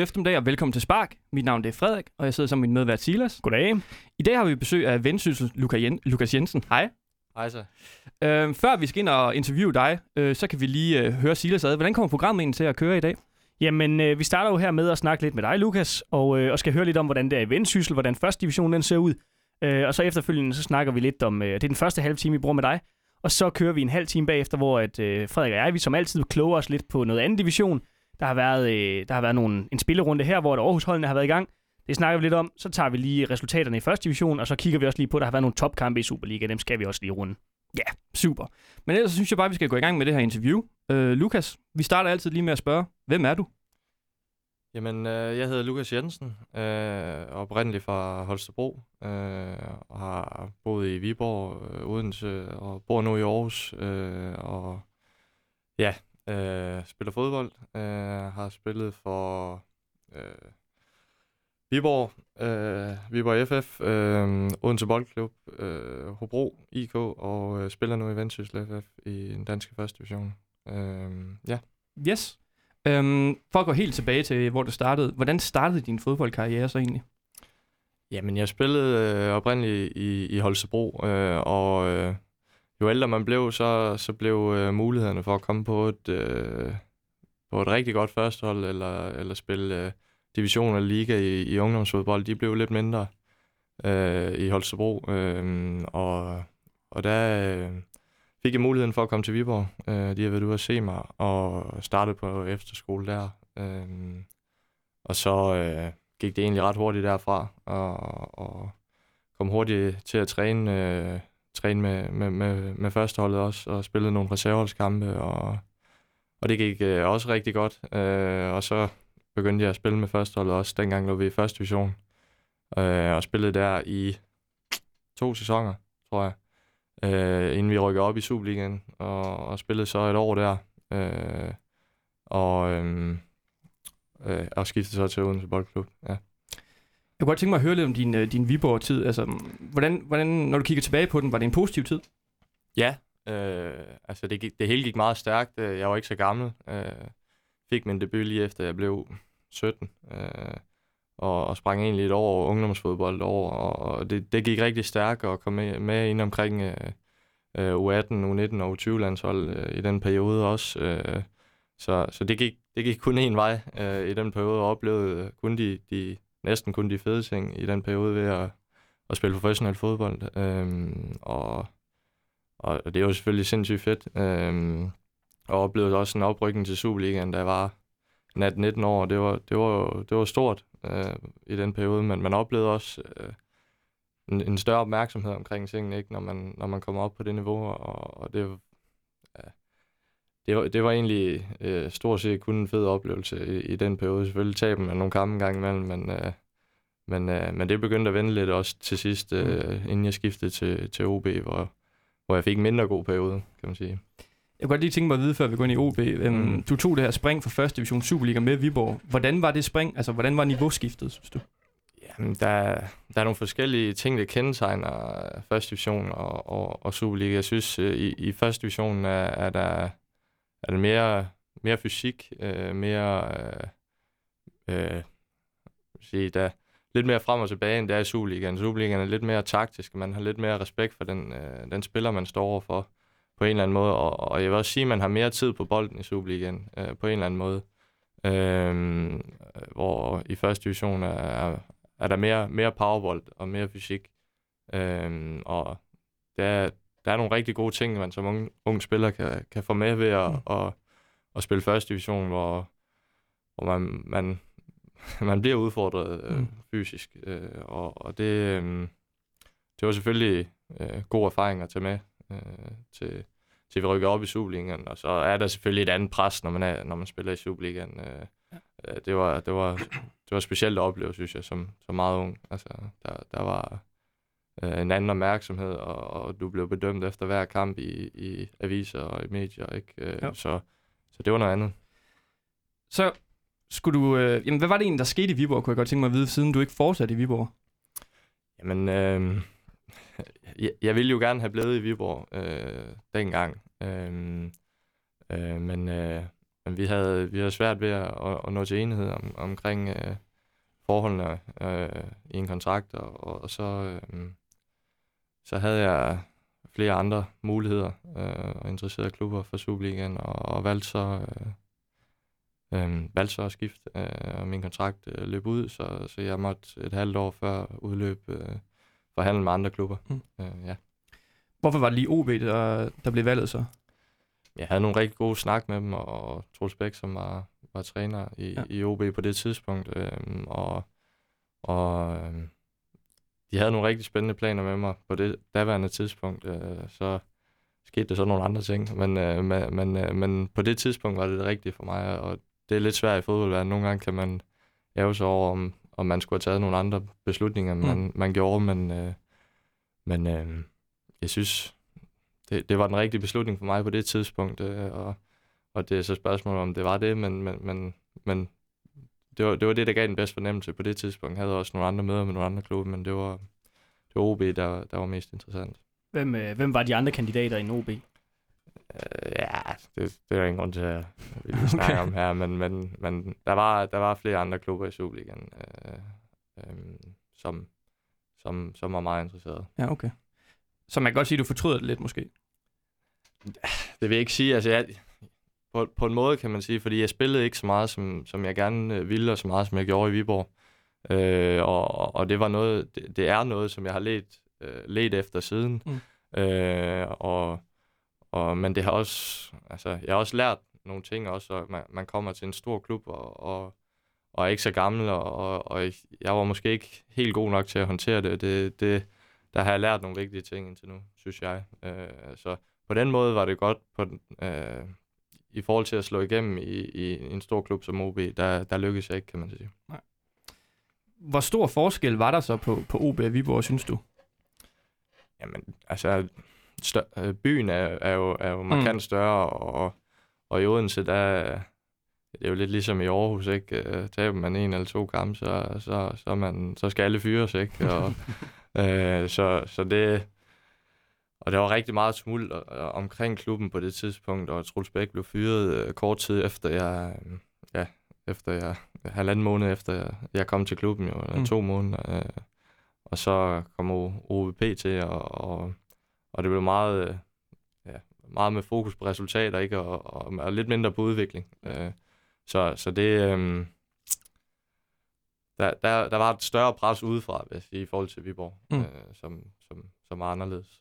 God eftermiddag og velkommen til Spark. Mit navn er Frederik, og jeg sidder som min medvært Silas. Goddag. I dag har vi besøg af Vendsyssel Lukas Jensen. Hej. Hej så. Øh, før vi skal ind og interviewe dig, øh, så kan vi lige øh, høre Silas ad. Hvordan kommer programmet egentlig til at køre i dag? Jamen, øh, vi starter jo her med at snakke lidt med dig, Lukas, og, øh, og skal høre lidt om, hvordan det er i Vendsyssel, hvordan første division den ser ud. Øh, og så efterfølgende, så snakker vi lidt om, øh, det er den første halve time, vi bruger med dig, og så kører vi en halv time bagefter, hvor at, øh, Frederik og jeg, vi som altid kloger os lidt på noget anden division. Der har været, øh, der har været nogle, en spillerunde her, hvor Aarhus-holdene har været i gang. Det snakker vi lidt om. Så tager vi lige resultaterne i første division, og så kigger vi også lige på, at der har været nogle topkampe i Superliga. Dem skal vi også lige runde. Ja, super. Men ellers synes jeg bare, at vi skal gå i gang med det her interview. Øh, Lukas, vi starter altid lige med at spørge, hvem er du? Jamen, øh, jeg hedder Lukas Jensen, øh, oprindeligt fra Holstebro, øh, og har boet i Viborg, øh, Odense, og bor nu i Aarhus, øh, og ja, øh, spiller fodbold, øh, har spillet for øh, Viborg, øh, Viborg FF, øh, Odense Boldklub, øh, Hobro IK, og øh, spiller nu i Vendsyssel FF i den danske første division. Øh, ja. Yes. Øhm, for at gå helt tilbage til, hvor det startede. Hvordan startede din fodboldkarriere så egentlig? Jamen, jeg spillede øh, oprindeligt i, i Holstebro, øh, og øh, jo ældre man blev, så, så blev øh, mulighederne for at komme på et, øh, på et rigtig godt førstehold, eller, eller spille øh, division eller liga i, i ungdomsfodbold, de blev lidt mindre øh, i Holstebro. Øh, og, og der øh, fik jeg muligheden for at komme til Viborg. Øh, de har været ude at se mig, og startede på efterskole der. Øh, og så øh, gik det egentlig ret hurtigt derfra, og, og kom hurtigt til at træne, øh, træne med, med, med, med førsteholdet også, og spillede nogle reserveholdskampe, og, og det gik øh, også rigtig godt. Øh, og så begyndte jeg at spille med førsteholdet også. Dengang lå vi i første division. Øh, og spillede der i to sæsoner, tror jeg. Øh, inden vi rykkede op i Superligaen. Og, og spillede så et år der. Øh, og, øh, øh, og skiftede så til Odense Boldklub. Ja. Jeg kunne godt tænke mig at høre lidt om din, øh, din Viborg-tid. Altså, mm, hvordan, hvordan, når du kigger tilbage på den, var det en positiv tid? Ja, øh, altså det, gik, det hele gik meget stærkt. Øh, jeg var ikke så gammel. Øh, fik min debut lige efter jeg blev 17, øh, og, og sprang egentlig et år ungdomsfodbold over, og, og det, det gik rigtig stærkt at komme med, med ind omkring øh, øh, U18, U19 og U20-landshold øh, i den periode også. Øh, så så det, gik, det gik kun én vej øh, i den periode, og oplevede kun de, de, næsten kun de fede ting i den periode ved at, at spille professionel fodbold. Øhm, og, og det var selvfølgelig sindssygt fedt. Øhm, og oplevede også en oprykning til Superligaen, der var nat 19 år. Det var, det var, det var stort øh, i den periode, men man oplevede også øh, en, en større opmærksomhed omkring tingene, ikke, når, man, når man kommer op på det niveau, og, og det, det, var, det var egentlig øh, stort set kun en fed oplevelse i, i den periode. Selvfølgelig taber man nogle kampe gang imellem, men, øh, men, øh, men det begyndte at vende lidt også til sidst, øh, mm. inden jeg skiftede til, til OB, hvor, hvor jeg fik en mindre god periode, kan man sige. Jeg kunne godt lige tænke mig at vide, før vi går ind i OB. Um, mm. Du tog det her spring fra første division Superliga med Viborg. Hvordan var det spring? Altså, hvordan var niveauskiftet, synes du? Jamen, der, der er nogle forskellige ting, der kendetegner første division og, og, og Superliga. Jeg synes, øh, i, i første division er, er der er det mere, mere fysik, øh, mere... Øh, øh, sige, der lidt mere frem og tilbage, end det er i Superligaen. Superligaen er lidt mere taktisk, man har lidt mere respekt for den, øh, den spiller, man står overfor på en eller anden måde. Og, og jeg vil også sige, at man har mere tid på bolden i Superligaen øh, på en eller anden måde. Øh, hvor i første division er, er der mere, mere powerbold og mere fysik. Øh, og der, der er nogle rigtig gode ting, man som unge, unge spiller kan, kan få med ved at, mm. at, at spille første division, hvor, hvor man, man, man bliver udfordret øh, mm. fysisk. Øh, og, og det, øh, det var selvfølgelig øh, god erfaring at tage med øh, til, til vi rykker op i Superligaen. Og så er der selvfølgelig et andet pres, når man, er, når man spiller i Superligaen. Øh, ja. det, var, det, var, det var specielt at opleve, synes jeg, som, som meget ung. Altså, der, der var øh, en anden opmærksomhed, og, og du blev bedømt efter hver kamp i, i aviser og i medier. Ikke? Øh, ja. så, så det var noget andet. Så skulle du... Øh, jamen, hvad var det egentlig, der skete i Viborg, kunne jeg godt tænke mig at vide, siden du ikke fortsatte i Viborg? Jamen, øh, jeg, jeg ville jo gerne have blevet i Viborg øh, dengang. Øh, øh, men øh, men vi havde, vi havde svært ved at, at, at nå til enighed om, omkring øh, forholdene øh, i en kontrakt, og, og, så, øh, så havde jeg flere andre muligheder øh, og interesserede klubber for Superligaen, og, og valgte så, øh, øh, valgte så at skifte, øh, og min kontrakt øh, løb ud, så, så jeg måtte et halvt år før udløb øh, forhandle med andre klubber. Mm. Øh, ja. Hvorfor var det lige OB, der, der blev valget så? Jeg havde nogle rigtig gode snak med dem, og Troels Bæk, som var, var træner i, Ja. ja. i OB på det tidspunkt, øh, og, og øh, de havde nogle rigtig spændende planer med mig på det daværende tidspunkt. Øh, så skete der så nogle andre ting, men, øh, men, men, øh, men på det tidspunkt var det det rigtige for mig, og det er lidt svært i fodboldverdenen. Nogle gange kan man ærge sig over, om, om man skulle have taget nogle andre beslutninger, Mm. man, man gjorde, men, øh, men øh, jeg synes, det, det var den rigtige beslutning for mig på det tidspunkt, øh, og, og det er så spørgsmålet, om det var det, men, men, men, men det, var, det var det, der gav den bedste fornemmelse på det tidspunkt. Jeg havde også nogle andre møder med nogle andre klubber, men det var, det var OB, der, der var mest interessant. Hvem, øh, hvem var de andre kandidater i OB? Øh, ja, det, det er der ingen grund til at vi lige snakke om her, men, men, men der, var, der var flere andre klubber i Superligaen, øh, øh, som, som, som var meget interesserede. Ja, okay. Så man kan godt sige, at du fortryder det lidt måske. Det vil jeg ikke sige. Altså, jeg, på, på en måde kan man sige, fordi jeg spillede ikke så meget, som, som jeg gerne øh, ville, og så meget, som jeg gjorde i Viborg. Øh, og, og det var noget, det, det er noget, som jeg har let, øh, let efter siden. Mm. Øh, og, og, men det har også, altså, jeg har også lært nogle ting også, og man, man kommer til en stor klub, og, og, og er ikke så gammel, og, og, og jeg var måske ikke helt god nok til at håndtere det. det, det der har jeg lært nogle vigtige ting indtil nu, synes jeg. Øh, så på den måde var det godt på den, øh, i forhold til at slå igennem i, i en stor klub som OB, der, der lykkedes jeg ikke, kan man sige. Hvor stor forskel var der så på, på OB og Viborg, synes du? Jamen, altså, stør, øh, byen er, er jo, er jo markant mm. større, og, og i Odense, der det er jo lidt ligesom i Aarhus, ikke? Øh, Taber man en eller to kampe, så, så, så, man, så skal alle fyres, ikke? Og, øh, så, så det... Og der var rigtig meget tumult øh, omkring klubben på det tidspunkt, og Truls Bæk blev fyret øh, kort tid efter jeg, øh, ja, efter jeg, halvanden måned efter jeg, jeg kom til klubben, jo, eller Mm. to måneder. Øh, og så kom OVP til, og, og, og det blev meget, øh, ja, meget med fokus på resultater, ikke? Og, og, og lidt mindre på udvikling. Øh, så, så det... Øh, der, der, der var et større pres udefra, vil jeg sige, i forhold til Viborg, Mm. mm. øh, som, som, som var anderledes.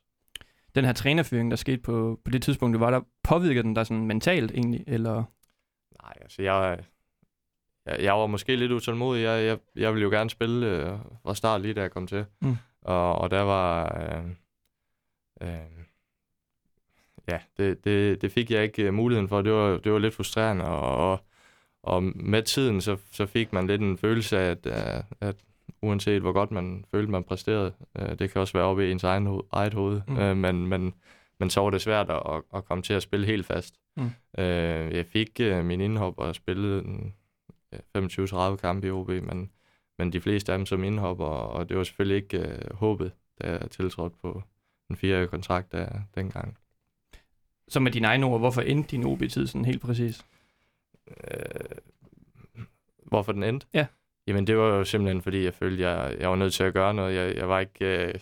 Den her trænerføring, der skete på, på det tidspunkt, det var der, påvirkede den dig sådan mentalt egentlig? Eller? Nej, altså jeg, jeg, jeg var måske lidt utålmodig. Jeg, jeg, jeg ville jo gerne spille øh, fra start lige da jeg kom til. Mm. Og, og der var... Øh, øh, ja, det, det, det fik jeg ikke øh, muligheden for. Det var, det var lidt frustrerende. Og, og, og med tiden, så, så fik man lidt en følelse af, at, at, at uanset hvor godt man følte, man præsterede, øh, det kan også være oppe i ens egen ho- eget hoved, Mm. øh, men, men, men så var det svært at, at, komme til at spille helt fast. Mm. Øh, jeg fik øh, min indhop og spillede en, ja, 25-30 kampe i OB, men, men de fleste af dem som indhop, og, og det var selvfølgelig ikke øh, håbet, da jeg tiltrådte på en fireårig kontrakt der, dengang. Så med dine egne ord, hvorfor endte din OB-tid sådan helt præcis? Øh, hvorfor den endte? Ja. Jamen, det var jo simpelthen, fordi jeg følte, jeg, jeg var nødt til at gøre noget. Jeg, jeg var ikke... Øh,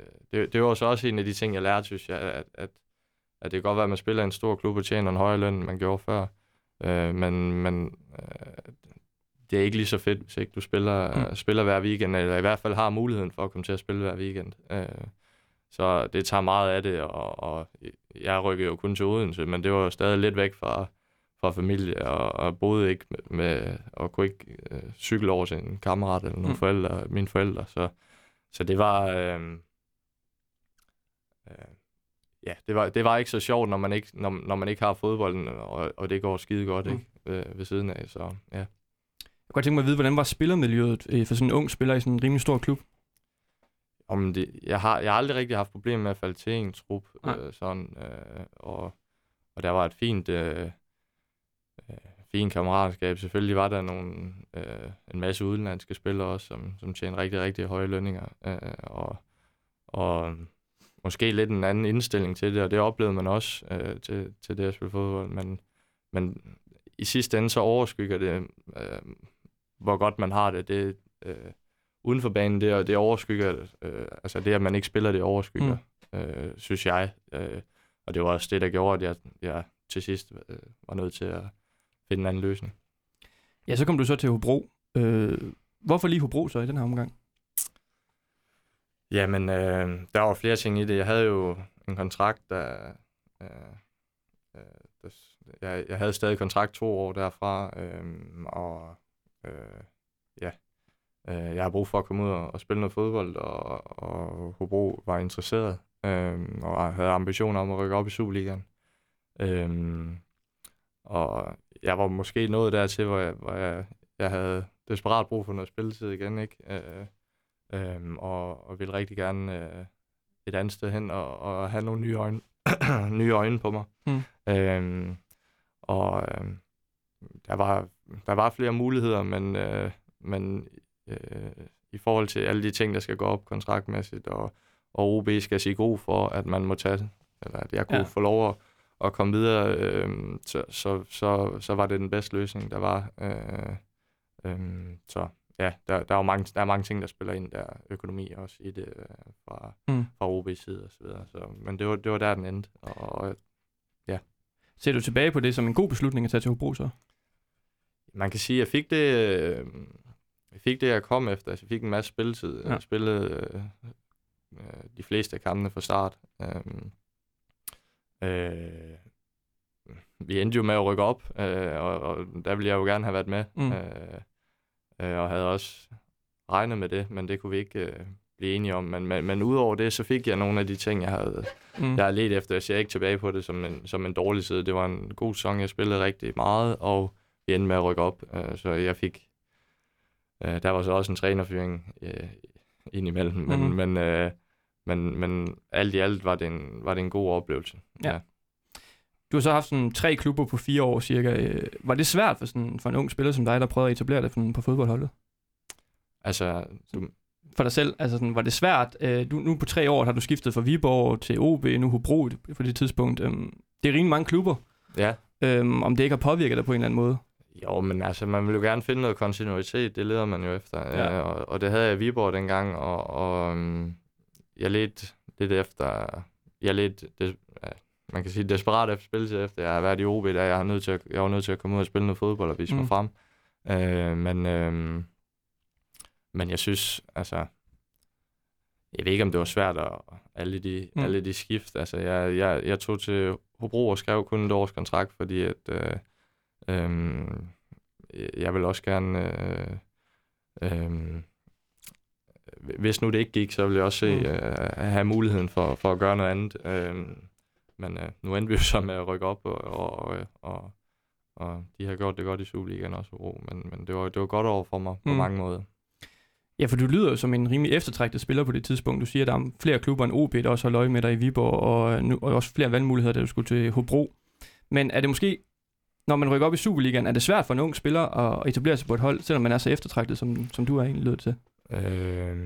øh, det, det var så også en af de ting, jeg lærte, synes jeg, at, at, at det kan godt være, at man spiller i en stor klub og tjener en højere løn, end man gjorde før. Øh, men men øh, det er ikke lige så fedt, hvis ikke du spiller, Mm. mm. spiller hver weekend, eller i hvert fald har muligheden for at komme til at spille hver weekend. Øh, så det tager meget af det, og, og jeg rykkede jo kun til Odense, men det var jo stadig lidt væk fra, fra familie, og, og boede ikke med, med og kunne ikke øh, cykle over til en kammerat eller nogle Mm. forældre, mine forældre, så, så det var, øh, øh, ja, det var, det var ikke så sjovt, når man ikke, når, når man ikke har fodbolden, og, og det går skide godt, Mm. ikke, øh, ved siden af, så ja. Jeg kunne godt tænke mig at vide, hvordan var spillermiljøet øh, for sådan en ung spiller i sådan en rimelig stor klub? Om det, jeg, har, jeg har aldrig rigtig haft problemer med at falde til en trup, Nej. øh, sådan, øh, og, og der var et fint, øh, fint kammeratskab. Selvfølgelig var der nogle, øh, en masse udenlandske spillere også, som, som tjener rigtig, rigtig høje lønninger, øh, og, og måske lidt en anden indstilling til det, og det oplevede man også øh, til, til det at spille fodbold, men, men i sidste ende så overskygger det, øh, hvor godt man har det. det øh, uden for banen, det, det overskygger, øh, altså det, at man ikke spiller, det overskygger, mm. øh, synes jeg. Øh, og det var også det, der gjorde, at jeg, jeg til sidst øh, var nødt til at finde en anden løsning. Ja, så kom du så til Hobro. Øh, hvorfor lige Hobro så i den her omgang? Jamen, øh, der var flere ting i det. Jeg havde jo en kontrakt, der... Øh, øh, der jeg, jeg havde stadig kontrakt to år derfra, øh, og øh, ja, øh, jeg har brug for at komme ud og, og spille noget fodbold, og, og Hobro var interesseret, øh, og havde ambitioner om at rykke op i Superligaen. Øh, og jeg var måske nået dertil, hvor jeg, hvor jeg, jeg havde desperat brug for noget spilletid igen, ikke? Øh, øh, og, og ville rigtig gerne øh, et andet sted hen og, og have nogle nye øjne, nye øjne på mig. Mm. Øh, og øh, der, var, der var flere muligheder, men, øh, men øh, i forhold til alle de ting, der skal gå op kontraktmæssigt, og, og OB skal sige god for, at man må tage, eller at jeg kunne ja. få lov at, at komme videre, øh, så, så, så, så var det den bedste løsning, der var. Øh, øh, så ja, der, der, er mange, der er mange ting, der spiller ind der, økonomi også i det, øh, fra, mm. fra OB's side og så videre. Så, men det var, det var der, den endte, og ja. Ser du tilbage på det som en god beslutning at tage til Hobro så? Man kan sige, at jeg fik det, øh, jeg fik det, jeg kom efter. Altså, jeg fik en masse spilletid. Ja. Jeg spillede øh, øh, de fleste af kampene fra start. Øh, øh, vi endte jo med at rykke op, øh, og, og der ville jeg jo gerne have været med. Mm. Øh, øh, og havde også regnet med det, men det kunne vi ikke øh, blive enige om. Men, men, men udover det, så fik jeg nogle af de ting, jeg havde, mm. jeg havde let efter. Jeg ser ikke tilbage på det som en, som en dårlig side. Det var en god sæson, jeg spillede rigtig meget, og vi endte med at rykke op. Øh, så jeg fik... Øh, der var så også en trænerfyring øh, indimellem, men, mm. men, øh, men, men alt i alt var det en, var det en god oplevelse. Ja. ja. Du har så haft sådan tre klubber på fire år cirka. Øh, var det svært for, sådan, for en ung spiller som dig, der prøvede at etablere det på fodboldholdet? Altså, du, for dig selv? Altså, sådan, var det svært? Øh, du, nu på tre år har du skiftet fra Viborg til OB, nu Hobro på det tidspunkt. Øhm, det er rimelig mange klubber. Ja. Øhm, om det ikke har påvirket dig på en eller anden måde? Jo, men altså, man vil jo gerne finde noget kontinuitet, det leder man jo efter. Ja. Øh, og, og det havde jeg i Viborg dengang, og, og um, jeg ledte lidt efter, jeg ledte, det, man kan sige, desperat efter spilletid, efter jeg har været i OB, der jeg, har nødt til at, jeg var nødt til at komme ud og spille noget fodbold og vise mm. mig frem. Øh, men, øh, men jeg synes, altså, jeg ved ikke, om det var svært at alle de, mm. alle de skift. Altså, jeg, jeg, jeg tog til Hobro og skrev kun et års kontrakt, fordi at, øh, øh, jeg vil også gerne... Øh, øh, hvis nu det ikke gik, så ville jeg også se, mm. øh, have muligheden for, for at gøre noget andet. Øh, men øh, nu endte vi jo så med at rykke op, og, og, og, og de har gjort det godt i Superligaen også, ro. men, men det, var, det var godt over for mig på mm. mange måder. Ja, for du lyder jo som en rimelig eftertragtet spiller på det tidspunkt. Du siger, at der er flere klubber end OB, der også har løg med dig i Viborg, og, nu, og også flere valgmuligheder, da du skulle til Hobro. Men er det måske, når man rykker op i Superligaen, er det svært for en ung spiller at etablere sig på et hold, selvom man er så eftertragtet, som, som du er egentlig lød til? Øh,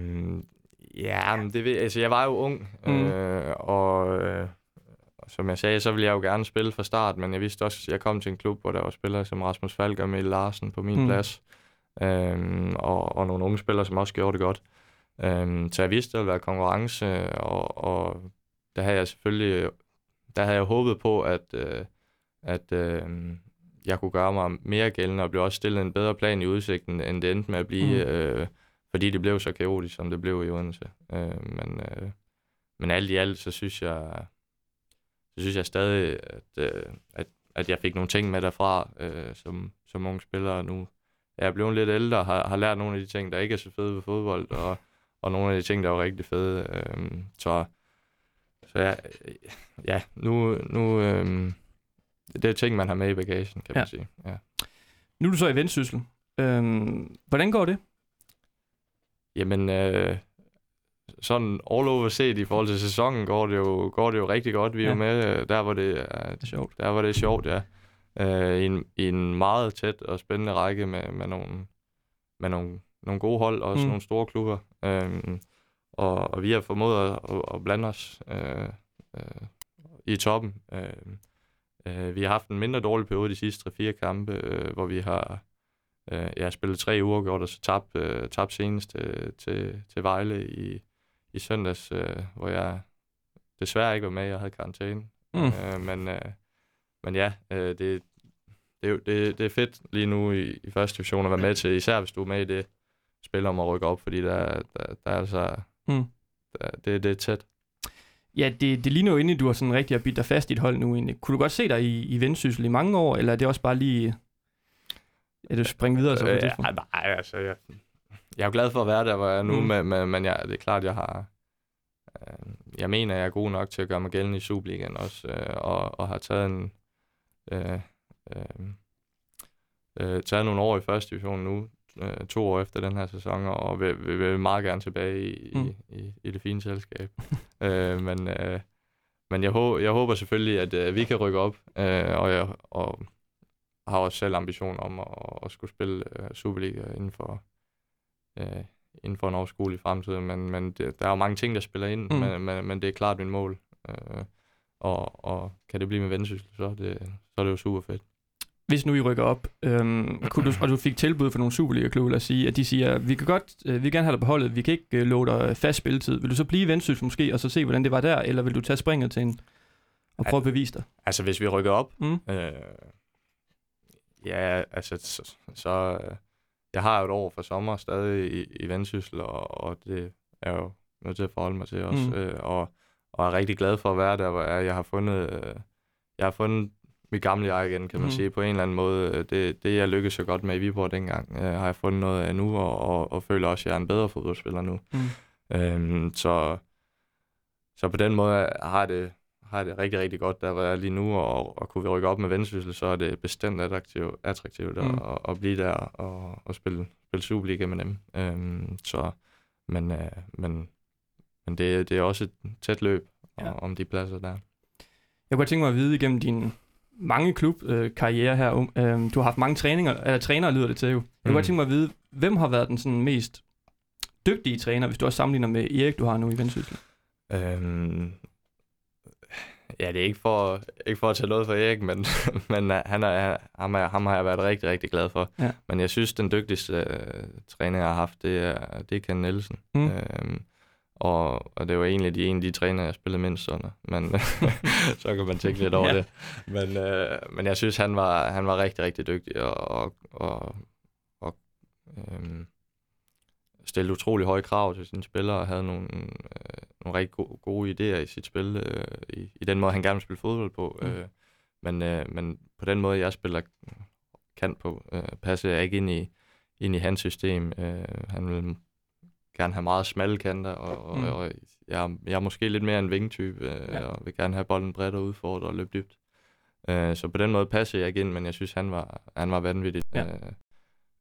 ja, men det ved, altså jeg var jo ung, mm. øh, og øh, som jeg sagde, så ville jeg jo gerne spille fra start, men jeg vidste også, at jeg kom til en klub, hvor der var spillere som Rasmus Falk og Emil Larsen på min mm. plads, øhm, og, og nogle unge spillere, som også gjorde det godt. Øhm, så jeg vidste, at det ville være konkurrence, og, og der havde jeg selvfølgelig der havde jeg håbet på, at, øh, at øh, jeg kunne gøre mig mere gældende, og blive også stillet en bedre plan i udsigten, end det endte med at blive, mm. øh, fordi det blev så kaotisk, som det blev i Odense. Øh, men, øh, men alt i alt, så synes jeg, så synes jeg stadig, at, øh, at, at jeg fik nogle ting med derfra øh, som, som unge spiller nu. Jeg er blevet lidt ældre har, har lært nogle af de ting, der ikke er så fede ved fodbold, og, og nogle af de ting, der er rigtig fede. Øh, så så ja, ja nu, nu øh, det er ting, man har med i bagagen, kan ja. man sige. Ja. Nu er du så i vendsyssel. Øh, hvordan går det? Jamen, øh, sådan all over set i forhold til sæsonen går det jo, går det jo rigtig godt. Vi er ja. jo med øh, der, hvor det er, det er sjovt. Der, hvor det er sjovt, ja. Uh, i, en, I en meget tæt og spændende række med, med, nogle, med nogle, nogle gode hold, og også mm. nogle store klubber. Uh, og, og vi har formået at, at, at blande os uh, uh, i toppen. Uh, øh, vi har haft en mindre dårlig periode de sidste 3-4 kampe, øh, hvor vi har øh, ja, spillet tre uger gjort, og så tabt, øh, tabt senest øh, til, til Vejle i, i søndags, øh, hvor jeg desværre ikke var med, jeg havde karantæne. Mm. Øh, men, øh, men ja, øh, det, det, det, det er fedt lige nu i, i første division at være med til, især hvis du er med i det spil om at rykke op, fordi der, der, der er altså, Mm. der, det, det er tæt. Ja, det, det ligner jo egentlig, du har sådan rigtig at bidt dig fast i et hold nu egentlig. Kunne du godt se dig i, i vendsyssel i mange år, eller er det også bare lige... Er du springe videre så på Øh, det ja, nej, altså, jeg, jeg er jo glad for at være der, hvor jeg er nu, Mm. men, men, men jeg, det er klart, jeg har... Øh, jeg mener, jeg er god nok til at gøre mig gældende i Superligaen også, øh, og, og har taget en... Øh, øh, øh, taget nogle år i første division nu, øh, to år efter den her sæson, og vil, vil, vil meget gerne tilbage i, Mm. i, i, i det fine selskab. øh, men øh, men jeg, håber, jeg håber selvfølgelig, at øh, vi kan rykke op, øh, og, jeg, og har også selv ambition om at, at skulle spille øh, Superliga inden for, øh, inden for en overskuelig fremtid. Men, men det, der er jo mange ting, der spiller ind, Mm. men, men, men det er klart min mål. Øh, og, og kan det blive med vendsyssel, så, er det, så er det jo super fedt. Hvis nu I rykker op, øhm, kunne du, og du fik tilbud fra nogle Superliga-klubber, lad os sige, at de siger, vi kan godt, øh, vi vil gerne have dig på holdet, vi kan ikke øh, love dig fast spilletid. Vil du så blive i Vendsyssel måske, og så se, hvordan det var der, eller vil du tage springet til en, og prøve at bevise dig? Altså, hvis vi rykker op, Mm. øh, ja, altså, så, så øh, jeg har jo et år fra sommer stadig i, i Vendsyssel, og, og det er jo nødt til at forholde mig til også, Mm. øh, og, og er rigtig glad for at være der, hvor jeg, jeg har fundet, øh, jeg har fundet mit gamle jeg igen, kan man mm. sige, på en eller anden måde. Øh, Det, det jeg lykkedes så godt med i Viborg dengang, øh, har jeg fundet noget af nu, og, og, og føler også, at jeg er en bedre fodboldspiller nu. Mm. Øhm, så, så på den måde har det, har det rigtig, rigtig godt, der hvor jeg er lige nu, og, og kunne vi rykke op med vendsyssel, så er det bestemt attraktivt, attraktivt Mm. at, at, blive der og, og spille, spille Superliga med dem. Øhm, så, men, øh, men, men det, det er også et tæt løb Ja. om de pladser der. Jeg kunne tænke mig at vide igennem din mange klubkarriere øh, karriere her, øh, du har haft mange træninger, eller trænere lyder det til jo. Jeg kunne Mm. godt tænke mig at vide, hvem har været den sådan mest dygtige træner, hvis du også sammenligner med Erik, du har nu i Vendsyssel? Øhm, ja, det er ikke for, ikke for at tage noget for Erik, men, men øh, han er, ham, er, ham har jeg været rigtig, rigtig glad for. Ja. Men jeg synes, den dygtigste øh, træner, jeg har haft, det er, det er Ken Nielsen. Mm. Øhm, og, og det var egentlig de, en af de træner, jeg spillede mindst under. Men så kan man tænke lidt over Ja. ja. det. Men, øh, men jeg synes, han var, han var rigtig, rigtig dygtig og, og, og, og øhm, stillede utrolig høje krav til sine spillere og havde nogle, øh, nogle rigtig gode, gode idéer i sit spil, øh, i, i den måde, han gerne vil spille fodbold på. Mm. Øh, men, øh, men på den måde, jeg spiller kant på, øh, passer jeg ikke ind i, ind i hans system. Øh, han vil gerne have meget smalle kanter, og, Mm. og jeg, jeg er måske lidt mere en vingetype, øh, Ja. og vil gerne have bolden bredt og udfordre og løbe dybt. Øh, så på den måde passer jeg ikke ind, men jeg synes, han var, han var vanvittig. Ja. Øh,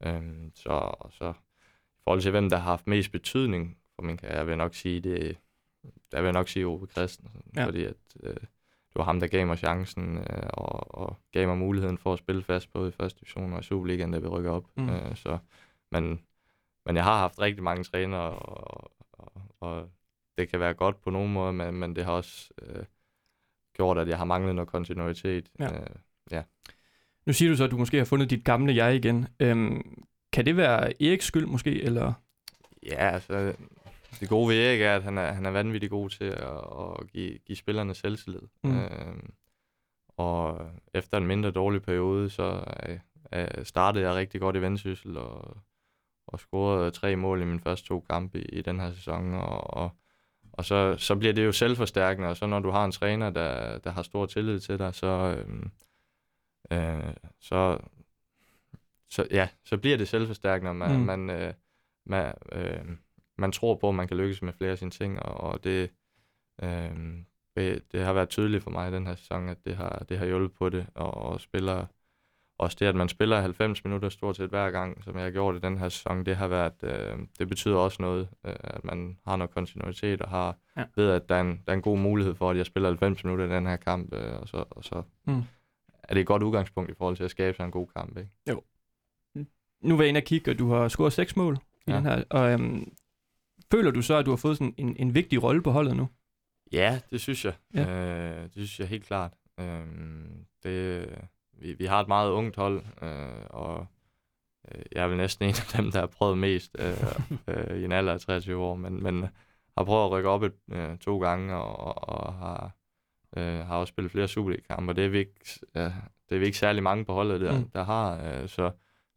øh, så, så forhold til, hvem der har haft mest betydning for min karriere, vil jeg nok sige, det, der vil jeg nok sige Ove Christensen, Ja. ja. fordi at, øh, det var ham, der gav mig chancen, øh, og, og gav mig muligheden for at spille fast både i første division og i Superligaen, da vi rykker op. Mm. Øh, så, men, men jeg har haft rigtig mange trænere, og, og, og det kan være godt på nogen måde, men, men det har også øh, gjort, at jeg har manglet noget kontinuitet. Ja. Øh, Nu siger du så, at du måske har fundet dit gamle jeg igen. Øhm, kan det være Eriks skyld måske, eller? Ja, altså, det gode ved Erik er, at han er, han er vanvittig god til at, at give, give spillerne selvtillid. Mm. Øhm, og efter en mindre dårlig periode, så øh, øh, startede jeg rigtig godt i vendsyssel og, og scorede tre mål i mine første to kampe i, i den her sæson. Og, og, og så, så bliver det jo selvforstærkende, og så når du har en træner, der, der har stor tillid til dig, så, øhm, øh, så, så, ja, så bliver det selvforstærkende, og man, Mm. man, øh, man, øh, man tror på, at man kan lykkes med flere af sine ting, og, og det, øh, det, har været tydeligt for mig i den her sæson, at det har, det har hjulpet på det, og, og spiller, også det, at man spiller 90 minutter stort set hver gang, som jeg har gjort i den her sæson, det har været, øh, det betyder også noget, øh, at man har noget kontinuitet, og har Ja. ved, at der er, en, der er en god mulighed for, at jeg spiller 90 minutter i den her kamp, øh, og så, og så Mm. er det et godt udgangspunkt i forhold til at skabe sig en god kamp, ikke? Nu var jeg inde og kigge, og du har scoret seks mål i Ja. den her. Og øhm, føler du så, at du har fået sådan en, en vigtig rolle på holdet nu? Ja, det synes jeg. Ja. Øh, det synes jeg helt klart. Øhm, det, vi, vi har et meget ungt hold, øh, og øh, jeg er vel næsten en af dem, der har prøvet mest øh, øh, i en alder af 23 år, men, men har prøvet at rykke op et, øh, to gange, og, og har, øh, har også spillet flere Superliga-kampe, og det er, vi ikke, ja, det er vi ikke særlig mange på holdet, der, mm. der har. Øh, så,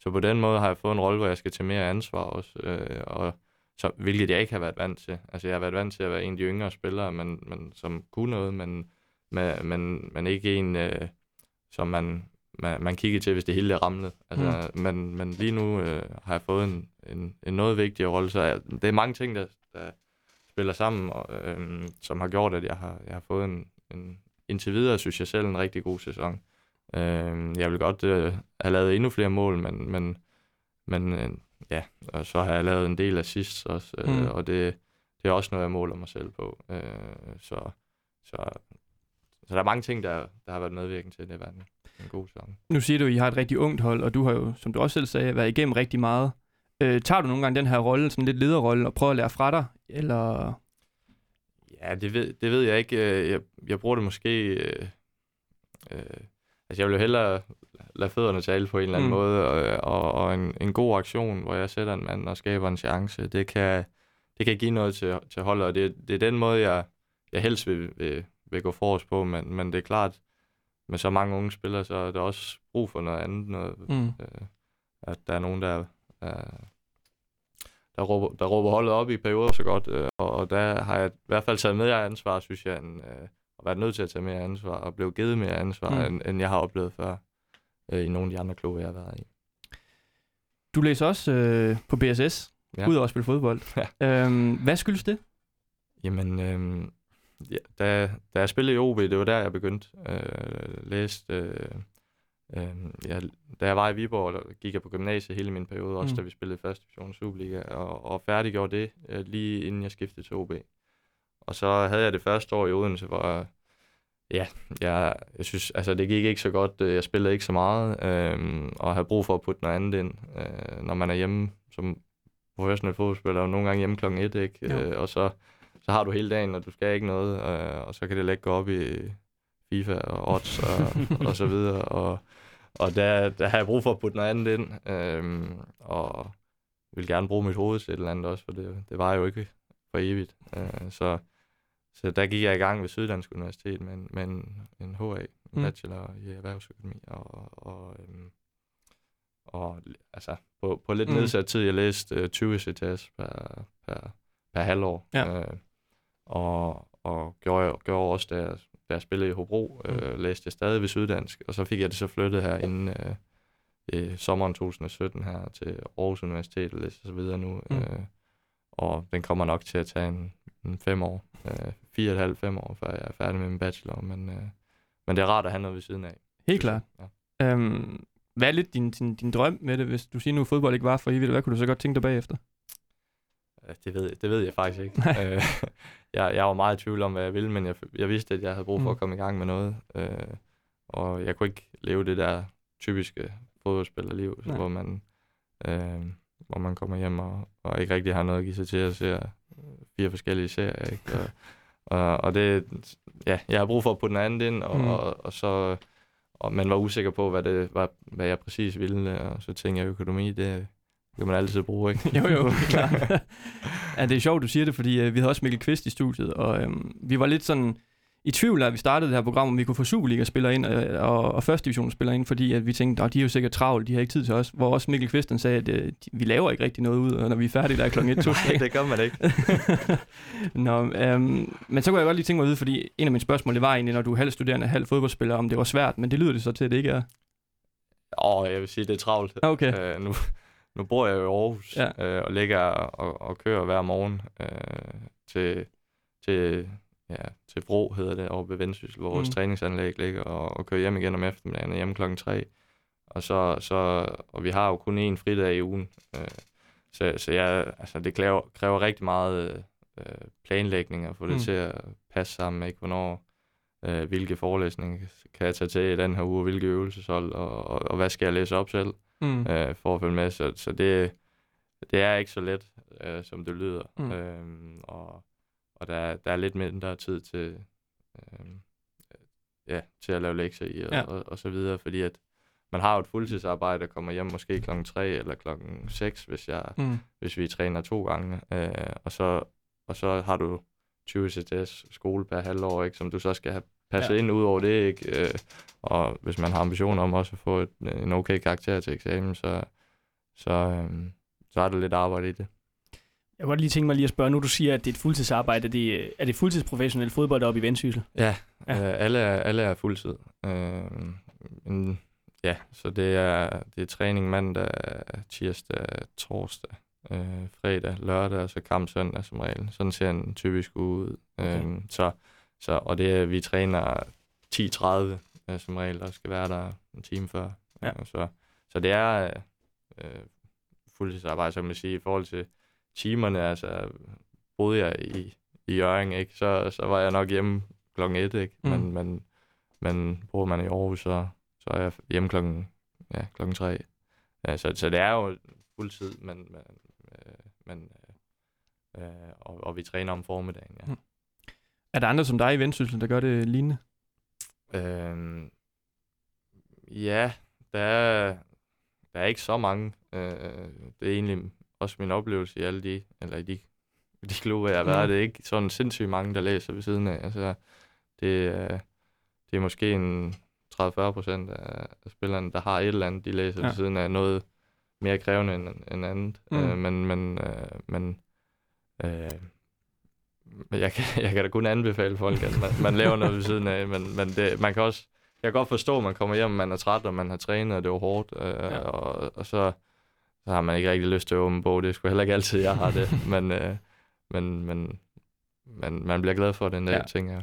så på den måde har jeg fået en rolle, hvor jeg skal tage mere ansvar også, øh, og så, hvilket jeg ikke har været vant til. Altså, jeg har været vant til at være en af de yngre spillere, men, men som kunne noget, men, men, men, men ikke en, øh, som man, man, man kigger til, hvis det hele er ramlet. Altså, mm. men, men lige nu øh, har jeg fået en, en, en noget vigtigere rolle, så jeg, det er mange ting, der, der spiller sammen, og, øh, som har gjort, at jeg har, jeg har fået en, en, indtil videre, synes jeg selv, en rigtig god sæson. Øh, jeg vil godt øh, have lavet endnu flere mål, men, men, men øh, ja, og så har jeg lavet en del assist også, øh, mm. og det, det er også noget, jeg måler mig selv på. Øh, så, så, så der er mange ting, der, der har været medvirkende til, at det var en, en god sæson. Nu siger du, at I har et rigtig ungt hold, og du har jo, som du også selv sagde, været igennem rigtig meget. Øh, tager du nogle gange den her rolle, sådan lidt lederrolle, og prøver at lære fra dig, eller... Ja, det ved, det ved jeg ikke. Øh, jeg, jeg bruger det måske... Øh, øh, altså, jeg vil jo hellere lade fødderne tale på en eller anden mm. måde, og, og, og en, en god aktion, hvor jeg sætter en mand og skaber en chance, det kan, det kan give noget til, til holdet, og det, det er den måde, jeg, jeg helst vil, vil, vil gå forrest på, men, men det er klart, med så mange unge spillere, så er der også brug for noget andet, noget, mm. øh, at der er nogen, der, øh, der, råber, der råber holdet op i perioder så godt, øh, og, og der har jeg i hvert fald taget mere ansvar, synes jeg, end, øh, været nødt til at tage mere ansvar, og blive givet mere ansvar, mm. end, end jeg har oplevet før øh, i nogle af de andre klubber, jeg har været i. Du læser også øh, på BSS, ja. udover at spille fodbold. Ja. Øhm, hvad skyldes det? Jamen, øh, ja, da, da jeg spillede i OB, det var der, jeg begyndte. Øh, læste, øh, øh, ja, da jeg var i Viborg, der gik jeg på gymnasiet hele min periode, også mm. da vi spillede første division Superliga, og, og færdiggjorde det øh, lige inden jeg skiftede til OB. Og så havde jeg det første år i Odense, hvor Ja, jeg, jeg synes, altså det gik ikke så godt. Øh, jeg spillede ikke så meget, øh, og havde brug for at putte noget andet ind, øh, når man er hjemme som professionel fodboldspiller, og nogle gange hjemme klokken 1, ikke? Øh, og så, så har du hele dagen, og du skal ikke noget, øh, og så kan det let gå op i FIFA og odds og, og så videre, og, og der, der har jeg brug for at putte noget andet ind, øh, og vil gerne bruge mit hoved til et eller andet også, for det, det var jo ikke for evigt. Øh, så så der gik jeg i gang ved Syddansk Universitet med en, med en, en HA, en mm. bachelor i erhvervsøkonomi, og, og, øhm, og altså på, på lidt mm. nedsat tid, jeg læste øh, 20 CTS per, per, per halvår, ja. øh, og, og gjorde, gjorde også, da jeg, da jeg spillede i Hobro, øh, mm. læste jeg stadig ved Syddansk, og så fik jeg det så flyttet her inden øh, i sommeren 2017 her til Aarhus Universitet, og læser så videre nu, mm. øh, og den kommer nok til at tage en, en fem år, øh, fire og et halvt, fem år, før jeg er færdig med min bachelor, men, øh, men det er rart at have noget ved siden af. Helt klart. Ja. Øhm, hvad er lidt din, din, din drøm med det, hvis du siger nu, at fodbold ikke var for evigt? Hvad kunne du så godt tænke dig bagefter? Det ved, det ved jeg faktisk ikke. øh, jeg, jeg var meget i tvivl om, hvad jeg ville, men jeg, jeg vidste, at jeg havde brug for mm. at komme i gang med noget. Øh, og jeg kunne ikke leve det der typiske fodboldspillerliv, hvor man, øh, hvor man kommer hjem og, og ikke rigtig har noget at give sig til at se fire forskellige serier, ikke? Og, og, og det, ja, jeg har brug for at putte den anden ind, og, mm. og, og så, og man var usikker på, hvad det var, hvad jeg præcis ville, og så tænkte jeg, økonomi, det kan man altid bruge, ikke? jo, jo, klart. ja, det er sjovt, du siger det, fordi uh, vi havde også Mikkel Kvist i studiet, og um, vi var lidt sådan, i tvivl, at vi startede det her program, om vi kunne få Superliga-spillere ind øh, og, og første divisionsspillere ind, fordi at vi tænkte, at de er jo sikkert travlt, de har ikke tid til os. Hvor også Mikkel Kvisten sagde, at øh, vi laver ikke rigtig noget ud, når vi er færdige der kl. 1 Nej, det gør man ikke. Nå, øhm, men så kunne jeg godt lige tænke mig at vide, fordi en af mine spørgsmål det var egentlig, når du er halv studerende, halv fodboldspiller, om det var svært, men det lyder det så til, at det ikke er. Åh, oh, jeg vil sige, det er travlt. Okay. Uh, nu, nu bor jeg jo i Aarhus, ja. uh, og ligger og, og kører hver morgen uh, til, til ja, til Bro hedder det, over ved Vendsyssel, hvor mm. vores træningsanlæg ligger, og, og kører hjem igen om eftermiddagen og hjem klokken 3. Og, så, så, og vi har jo kun én fridag i ugen. Øh, så, så ja, altså, det kræver, kræver rigtig meget øh, planlægning at få det mm. til at passe sammen med, ikke, hvornår, øh, hvilke forelæsninger kan jeg tage til i den her uge, hvilke øvelseshold, og, og, og hvad skal jeg læse op selv mm. øh, for at følge med. Så, så det, det er ikke så let, øh, som det lyder. Mm. Øh, og og der, der er lidt mindre tid til, øh, ja, til at lave lektier i og, Ja. og, og så videre, fordi at man har jo et fuldtidsarbejde, og kommer hjem måske klokken 3 eller klokken 6, hvis, jeg, Mm. hvis vi træner to gange, øh, og, så, og så har du 20 CTS skole per halvår, ikke, som du så skal have passet Ja. ja. ind ud over det, ikke? Øh, og hvis man har ambitioner om også at få et, en okay karakter til eksamen, så, så, øh, så er der lidt arbejde i det. Jeg kunne godt lige tænke mig lige at spørge, nu du siger, at det er et fuldtidsarbejde. Er det, er det fuldtidsprofessionel fodbold deroppe i Vendsyssel? Ja, Ja. Øh, alle, er, alle er fuldtid. Øh, men, ja, så det er, det er træning mandag, tirsdag, torsdag, øh, fredag, lørdag og så kamp søndag som regel. Sådan ser en typisk uge ud. Okay. Øh, så, så, og det er, vi træner 10.30 øh, som regel, og skal være der en time før. Ja. Øh, så, så det er øh, fuldtidsarbejde, kan man sige, i forhold til timerne, altså boede jeg i, i Jørgen, ikke? Så, så var jeg nok hjemme klokken et, ikke? Mm. Men, men, men bor man i Aarhus, så, så er jeg hjemme klokken, ja, klokken tre. Ja, så, så det er jo fuldtid, men, men, øh, men øh, øh, og, og vi træner om formiddagen, ja. Mm. Er der andre som dig i Vendsyssel, der gør det lignende? Øhm, ja, der er, der er ikke så mange. Øh, det er egentlig også min oplevelse i alle de, eller i de, de klubber, jeg har været. Mm. Det er ikke sådan sindssygt mange, der læser ved siden af. Altså, det, er- det er måske en 30-40 procent af spillerne, der har et eller andet, de læser Ja. ved siden af noget mere krævende end, end andet. Mm. Øh, men men, øh, men øh, jeg kan, jeg kan da kun anbefale folk, at man, man laver noget ved siden af, men, men det, man kan også, jeg kan godt forstå, at man kommer hjem, man er træt, og man har trænet, og det var hårdt, øh, ja. og, og så, så har man ikke rigtig lyst til at åbne bog. Det er sgu heller ikke altid, jeg har det, men, øh, men, men, men man bliver glad for den dag, Ja. ja. tænker jeg.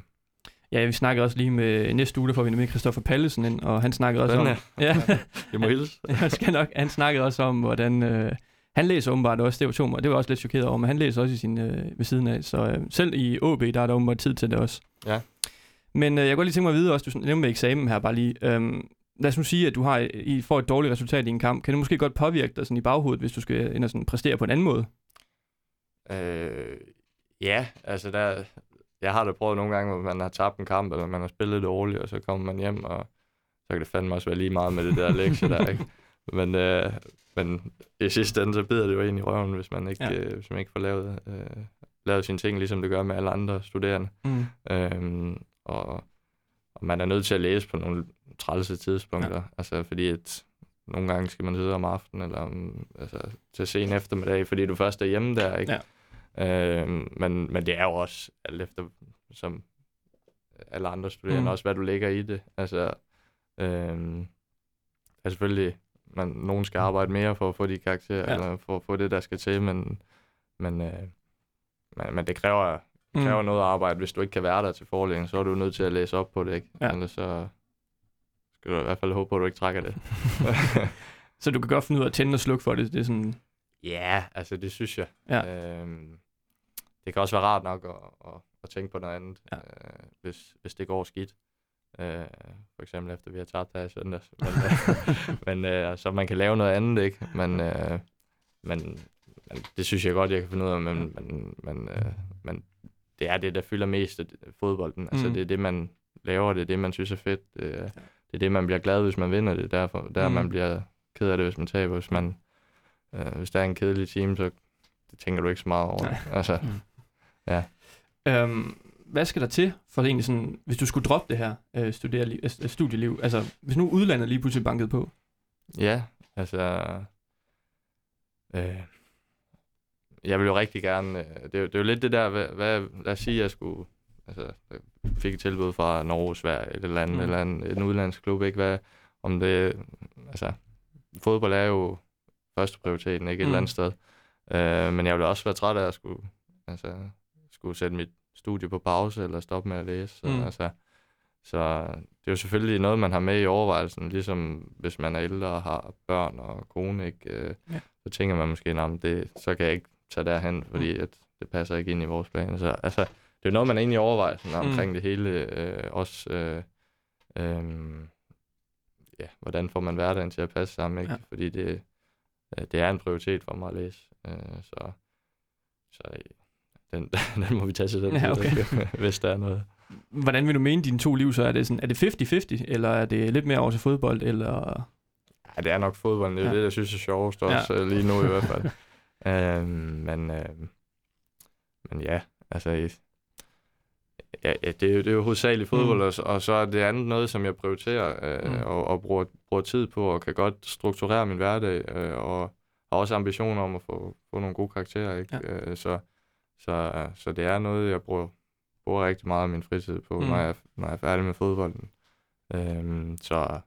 Ja, vi snakkede også lige med næste uge, der får vi nemlig Christoffer Pallesen ind, og han snakkede også om... Ja, Jeg må hilse. jeg skal nok. Han snakkede også om, hvordan... Øh, han læser åbenbart også, det var, to, det var også lidt chokeret over, men han læser også i sin, øh, ved siden af, så øh, selv i OB, der er der åbenbart tid til det også. Ja. Men øh, jeg kunne godt lige tænke mig at vide også, du nævnte med eksamen her bare lige. Øhm, lad os nu sige, at du har, I får et dårligt resultat i en kamp. Kan det måske godt påvirke dig sådan i baghovedet, hvis du skal ind og sådan præstere på en anden måde? Øh, ja, altså der, jeg har da prøvet nogle gange, hvor man har tabt en kamp, eller man har spillet dårligt, og så kommer man hjem, og så kan det fandme også være lige meget med det der lektie der, ikke? Men, øh, men i sidste ende, så bider det jo ind i røven, hvis man ikke, Ja. øh, hvis man ikke får lavet, øh, lavet sine ting, ligesom det gør med alle andre studerende. Mm. Øhm, og man er nødt til at læse på nogle trælse tidspunkter, ja. altså fordi at nogle gange skal man sidde om aftenen, eller om, altså, til sen eftermiddag, fordi du først er hjemme der, ikke? Ja. Øhm, men, men det er jo også alt efter, som alle andre studerende, Mm. mm. også hvad du lægger i det. Altså, øhm, er selvfølgelig, man, nogen skal arbejde mere for at få de karakterer, ja. eller for at få det, der skal til, men, men, øh, men, men det kræver, det kræver Mm. noget arbejde. Hvis du ikke kan være der til forelæsning, så er du nødt til at læse op på det, ikke? Ja. Ellers så skal du i hvert fald håbe på, at du ikke trækker det. Så du kan godt finde ud af at tænde og slukke for det. Det er sådan... Ja, altså det synes jeg. Ja. Øhm, det kan også være rart nok at, at, at tænke på noget andet, Ja. øh, hvis, hvis det går skidt. Øh, for eksempel efter vi har tabt her i søndags. Men, øh, men øh, så man kan lave noget andet, ikke? Men, øh, men, men det synes jeg godt, jeg kan finde ud af. Men, men, men, øh, men det er det, der fylder mest af fodbolden. Altså Mm. det er det, man laver, det er det, man synes er fedt. Det, er- det er det, man bliver glad, hvis man vinder det. Derfor, der Mm. man bliver ked af det, hvis man taber. Hvis, man, øh, hvis der er en kedelig team, så det tænker du ikke så meget over. Nej. Altså, Øhm, hvad skal der til for egentlig sådan, hvis du skulle droppe det her øh, studereliv, øh, studieliv? Altså, hvis nu udlandet lige pludselig bankede på. Ja, altså... Øh, jeg vil jo rigtig gerne... Øh, det, er, jo- det er jo lidt det der, hvad, hvad, lad os sige, jeg skulle... Altså, jeg fik et tilbud fra Norge, Sverige, et eller andet, Mm. mm. eller en, en udlandsk klub, ikke? Hvad, om det... Altså, fodbold er jo første prioriteten, ikke? Et Mm. eller andet sted. Øh, men jeg ville også være træt af at skulle, altså, skulle sætte mit studie på pause, eller stoppe med at læse. Så, Mm. mm. altså, så det er jo selvfølgelig noget, man har med i overvejelsen, ligesom hvis man er ældre og har børn og kone, ikke? Øh, Ja. så tænker man måske, nah, det, så kan jeg ikke tage derhen, fordi Mm. at det passer ikke ind i vores plan. Så altså, det er jo noget, man er inde i overvejelsen omkring Mm. det hele. Øh, også, øh, øh, ja, hvordan får man hverdagen til at passe sammen, ikke? Ja. Fordi det, øh, det er en prioritet for mig at læse. Øh, så så øh, den, den må vi tage til den Ja, okay. hvis der er noget. hvordan vil du mene dine to liv så? Er det, sådan, er det 50-50, eller er det lidt mere over til fodbold, eller... Ja, det er nok fodbolden. Det er Ja. ja. det, jeg synes er sjovest også, ja. lige nu i hvert fald. øhm, men, øhm, men ja, altså... Ja, ja, det, er jo, det er jo hovedsageligt fodbold, Mm. mm. og, så- og så er det andet noget, som jeg prioriterer øh, Mm. mm. og, og bruger, bruger tid på, og kan godt strukturere min hverdag, øh, og har også ambitioner om at få, få nogle gode karakterer. Ikke? Ja. Øh, så, så, så det er noget, jeg bruger, bruger rigtig meget af min fritid på, Mm. mm. når, jeg, når jeg er færdig med fodbolden. Øhm, så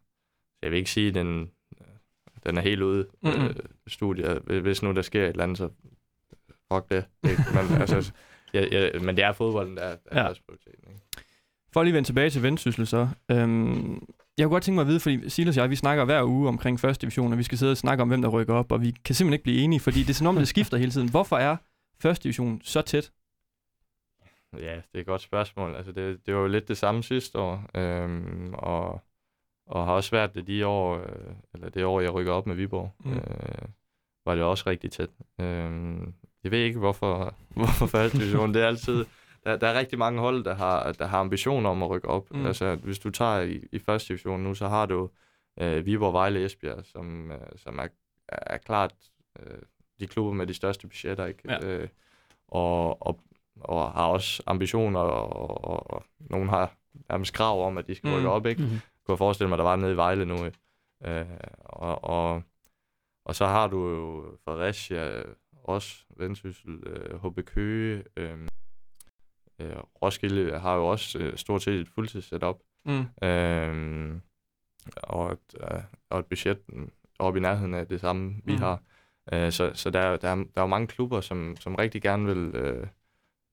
jeg vil ikke sige, at den, den er helt ude Mm-mm. øh, studiet. Hvis nu der sker et eller andet, så fuck det. Ikke? Men, altså, ja, ja, men det er fodbolden, der er, der er Ja. ja. prioriteten. Ikke? For at lige vende tilbage til vendsyssel så. Øhm, jeg kunne godt tænke mig at vide, fordi Silas og jeg, vi snakker hver uge omkring første division, og vi skal sidde og snakke om, hvem der rykker op, og vi kan simpelthen ikke blive enige, fordi det er som om, det skifter hele tiden. Hvorfor er første division så tæt? Ja, det er et godt spørgsmål. Altså, det, det var jo lidt det samme sidste år, øhm, og, og har også været det de år, øh, eller det år, jeg rykker op med Viborg, Mm. mm. øh, var det også rigtig tæt. Øhm, jeg ved ikke, hvorfor, hvorfor første division. Det er altid, der, der er rigtig mange hold, der har, der har ambitioner om at rykke op. Mm. Mm. Altså, hvis du tager i, i første division nu, så har du øh, Viborg, Vejle, Esbjerg, som, øh, som er, er klart øh, de klubber med de største budgetter, ikke? Ja. Øh, og, og, og har også ambitioner, og, og, og nogen har nærmest krav om, at de skal Mm. rykke op, ikke? Mm-hmm. Jeg forestille mig, der var nede i Vejle nu. Øh, og, og, og så har du jo Fredericia, også Vendsyssel, øh, HB Køge, øh, øh, Roskilde har jo også øh, stort set et fuldtidssetup. Mm. Øh, og, et, øh, og et budget oppe i nærheden af det samme, vi Mm. har. Øh, så så der, er- der, er, der er jo mange klubber, som, som rigtig gerne vil... Øh,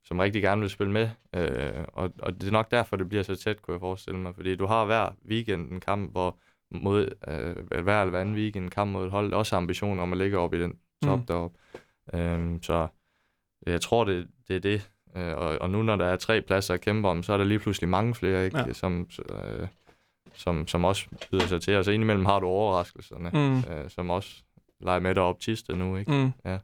som rigtig gerne vil spille med. Øh, og, og det er nok derfor, det bliver så tæt, kunne jeg forestille mig. Fordi du har hver weekend en kamp, hvor mod, øh, hver eller anden weekend en kamp mod et hold, også ambitioner om at ligge op i den top Mm. mm. deroppe. Øh, så jeg tror, det, det er det. Øh, og, og nu når der er tre pladser at kæmpe om, så er der lige pludselig mange flere, ikke? Ja. Som, øh, som, som også byder sig til. Og så indimellem har du overraskelserne, Mm. øh, som også leger med dig op Tiste nu, ikke? Mm. Ja.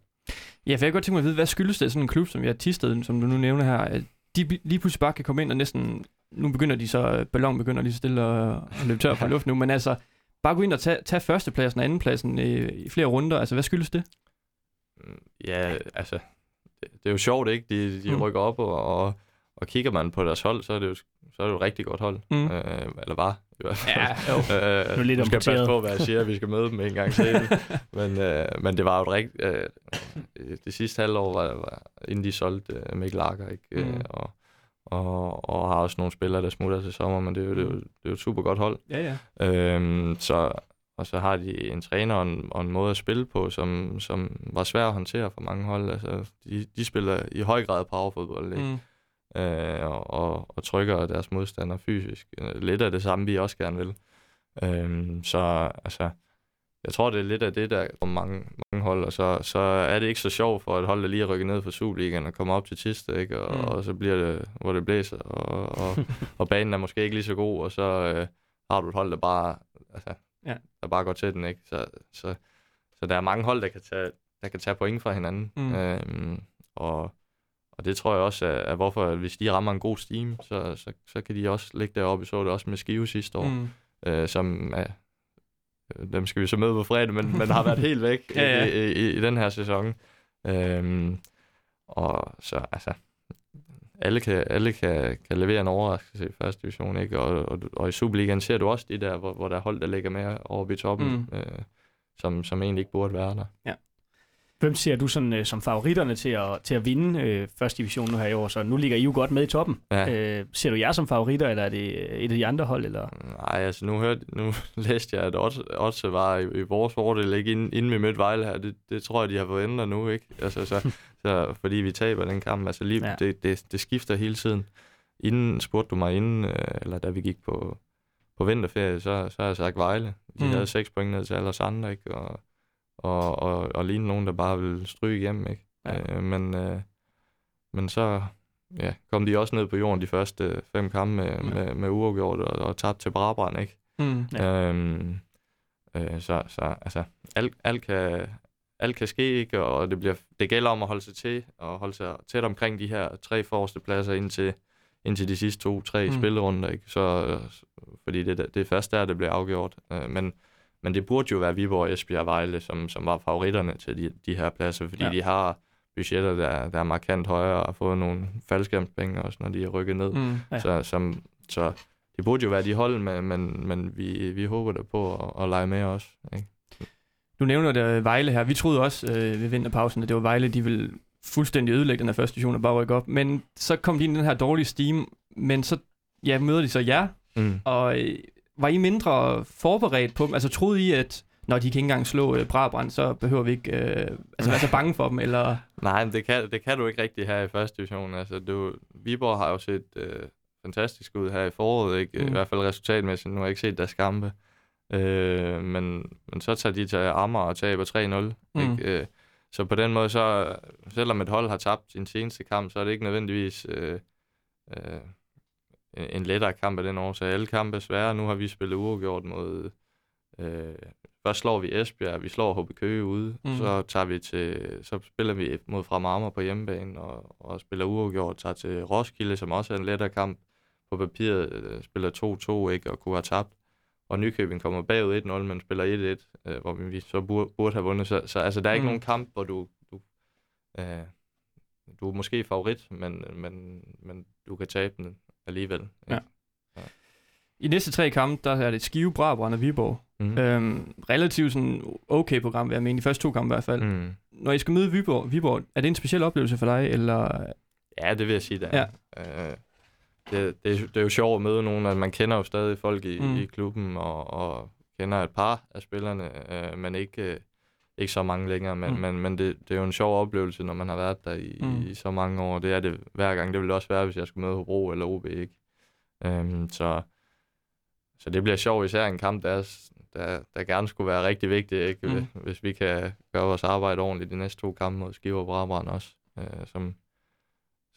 Ja, for jeg kunne godt tænke mig at vide, hvad skyldes det sådan en klub, som jeg Tisted, som du nu nævner her, at de lige pludselig bare kan komme ind og næsten, nu begynder de så, ballon begynder lige så stille at, at løbe tør for luft nu, men altså, bare gå ind og tage, tage førstepladsen og andenpladsen i, i flere runder, altså hvad skyldes det? Mm, Ja, altså, det, det er jo sjovt, ikke? De, de mm. rykker op, og, og, og kigger man på deres hold, så er det jo, så er det jo et rigtig godt hold. Mm. Øh, eller var, i hvert fald. Ja, jo. Øh, Nu er lidt skal passe på, hvad jeg siger, vi skal møde dem en gang til. men, øh, men det var jo et rigt, øh, det sidste halvår, var, var, inden de solgte øh, Mikkel Lager, ikke? Mm. Øh, og, og, og har også nogle spillere, der smutter til sommer, men det er jo, det er jo, det er jo et super godt hold. Ja, ja. Øhm, så, og så har de en træner og en, og en måde at spille på, som, som var svær at håndtere for mange hold. Altså, de, de spiller i høj grad powerfodbold, ikke? Mm. Øh, og, og, trykker deres modstandere fysisk. Øh, Lidt af det samme, vi også gerne vil. Øhm, så altså, jeg tror, det er lidt af det, der for mange, mange hold, og så, så er det ikke så sjovt for et hold, der lige er rykket ned fra Superligaen og kommer op til Tiste, ikke? Og, mm. og så bliver det, hvor det blæser, og, og, og banen er måske ikke lige så god, og så øh, har du et hold, der bare, altså, Ja. der bare går til den, ikke? Så, så, så der er mange hold, der kan tage, der kan tage point fra hinanden. Mm. Øhm, og, og det tror jeg også er, er hvorfor, at hvis de rammer en god steam, så, så, så kan de også ligge deroppe. Så det også med Skive sidste år, mm. Øh, som er, øh, dem skal vi så møde på fredag, men, men har været helt væk Ja, ja. I, i, i, den her sæson. Øhm, og så, altså, alle kan, alle kan, kan levere en overraskelse i første division, ikke? Og, og, og i Superligaen ser du også de der, hvor, hvor der er hold, der ligger mere over i toppen, Mm. øh, som, som egentlig ikke burde være der. Hvem ser du sådan, øh, som favoritterne til at, til at vinde øh, første division nu her i år? Så nu ligger I jo godt med i toppen. Ja. Øh, ser du jer som favoritter, eller er det øh, et af de andre hold? Eller? Nej, altså nu, hørte, nu læste jeg, at odds var i, i vores fordel, ikke inden, inden vi mødte Vejle her. Det, det tror jeg, de har fået ændret nu, ikke? Altså, så, så, fordi vi taber den kamp. Altså lige, Ja. det, det, det, skifter hele tiden. Inden spurgte du mig inden, øh, eller da vi gik på, på vinterferie, så, så har jeg sagt Vejle. De mm. havde seks point ned til alle os andre, ikke? Og, og, og, og lignede nogen, der bare ville stryge hjem, ikke? Ja. Øh, men, øh, men så ja, kom de også ned på jorden de første fem kampe med, Ja. med, med uafgjort og, og tabte til Brabrand, ikke? Mm. Ja. Øhm, øh, så, så altså, alt, alt, kan, alt kan ske, ikke? Og det, bliver, det gælder om at holde sig til og holde sig tæt omkring de her tre forreste pladser indtil, indtil de sidste to-tre Mm. spillerunder, ikke? Så, øh, fordi det, det er først der, det bliver afgjort. Øh, men, men det burde jo være Viborg, Esbjerg og Vejle, som, som var favoritterne til de, de her pladser, fordi Ja. de har budgetter, der, der er markant højere, og har fået nogle faldskærmspenge også, når de er rykket ned. Mm. Ja. Ja. Så, som, så det burde jo være de hold, men, men, men vi, vi håber da på at, at lege med også. Ikke? Du nævner det Vejle her. Vi troede også øh, ved vinterpausen, at det var Vejle, de ville fuldstændig ødelægge den her første division og bare rykke op. Men så kom de ind i den her dårlige steam, men så ja, møder de så jer, Mm. og øh, var I mindre forberedt på dem? Altså troede I, at når de kan ikke engang slå øh, Brabrand, så behøver vi ikke øh, altså, være så bange for dem? Eller... Nej, men det kan, det kan du ikke rigtig her i første division. Altså, du, Viborg har jo set øh, fantastisk ud her i foråret, ikke? Mm. Mm. i hvert fald resultatmæssigt. Nu har jeg ikke set deres kampe. Øh, men, men så tager de til Amager og taber 3-0. Mm. Ikke? Øh, så på den måde, så selvom et hold har tabt sin seneste kamp, så er det ikke nødvendigvis øh, øh, en lettere kamp af den årsag. Alle kampe er svære. Nu har vi spillet uafgjort mod... Øh, først slår vi Esbjerg, vi slår HB Køge ude, Mm. så tager vi til, så spiller vi mod Fremammer på hjemmebane og, og spiller uafgjort, tager til Roskilde, som også er en lettere kamp på papiret, øh, spiller 2-2 ikke og kunne have tabt. Og Nykøbing kommer bagud 1-0, men spiller 1-1, øh, hvor vi så burde, burde have vundet. Så, så altså, der er ikke mm. nogen kamp, hvor du, du, øh, du er måske favorit, men, men, men du kan tabe den alligevel. Ikke? Ja. I næste tre kampe, der er det Skive, Brabrand og Viborg. Mm. Øhm, relativt sådan okay program, vil jeg mene, de første to kampe i hvert fald. Mm. Når I skal møde Viborg, Viborg, er det en speciel oplevelse for dig, eller... Ja, det vil jeg sige, det Ja. er. Øh, det, det, er, det er jo sjovt at møde nogen, at man kender jo stadig folk i, mm. i klubben, og, og kender et par af spillerne, øh, men ikke, øh, ikke så mange længere. Men, Mm. men, men det, det er jo en sjov oplevelse, når man har været der i, Mm. i så mange år. Det er det hver gang. Det vil det også være, hvis jeg skulle møde Hobro eller OB, ikke? Øhm, så, så det bliver sjovt, især en kamp, der, er, der, der gerne skulle være rigtig vigtig, ikke? Mm. Hvis vi kan gøre vores arbejde ordentligt de næste to kampe mod Skive og Brabrand også, øh, som,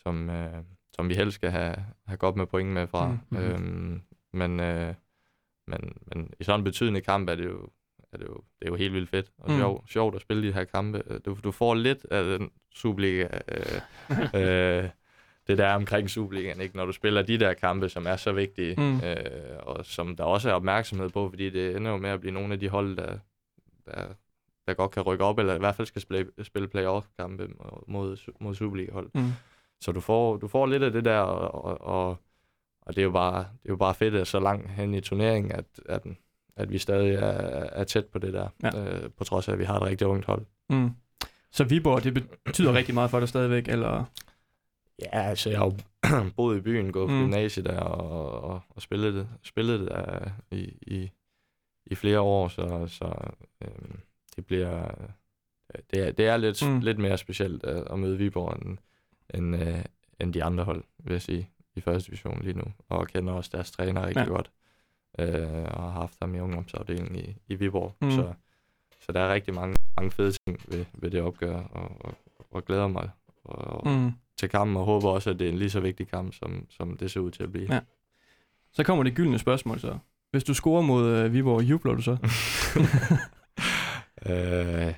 som, øh, som vi helst skal have, have godt med point med fra. Mm, Mm. Øhm, men, øh, men, men i sådan en betydende kamp er det jo, er det jo, det er jo helt vildt fedt og Mm. mm. sjovt, at spille de her kampe. Du, du får lidt af den Superliga, øh, øh, det der er omkring Superligaen, ikke? når du spiller de der kampe, som er så vigtige, mm. øh, og som der også er opmærksomhed på, fordi det ender jo med at blive nogle af de hold, der, der, der godt kan rykke op, eller i hvert fald skal spille, spille playoff-kampe mod, mod Superliga-hold. Mm. Så du får, du får lidt af det der, og, og, og, og det, er jo bare, det er jo bare fedt, at så langt hen i turneringen, at, at, at vi stadig er, er tæt på det der, Ja. øh, på trods af, at vi har et rigtig ungt hold. Mm. Så Viborg, det betyder rigtig meget for dig stadigvæk, eller... Ja, altså jeg har jo boet i byen, gået på Mm. gymnasiet der, og, og, og spillet det, spillet det der i, i, i flere år, så, så øhm, det bliver... Det er, det er lidt, Mm. lidt mere specielt at, at møde Viborg end, end, øh, end de andre hold, vil jeg sige, i første division lige nu. Og kender også deres træner rigtig ja. godt. Øh, og har haft ham i ungdomsafdelingen i, i Viborg. Mm. Så, så der er rigtig mange, mange fede ting ved, ved det opgør, og, og, og glæder mig og, mm. Til kampen, og håber også, at det er en lige så vigtig kamp, som, som det ser ud til at blive. Ja. Så kommer det gyldne spørgsmål så. Hvis du scorer mod øh, Viborg, jubler du så? øh,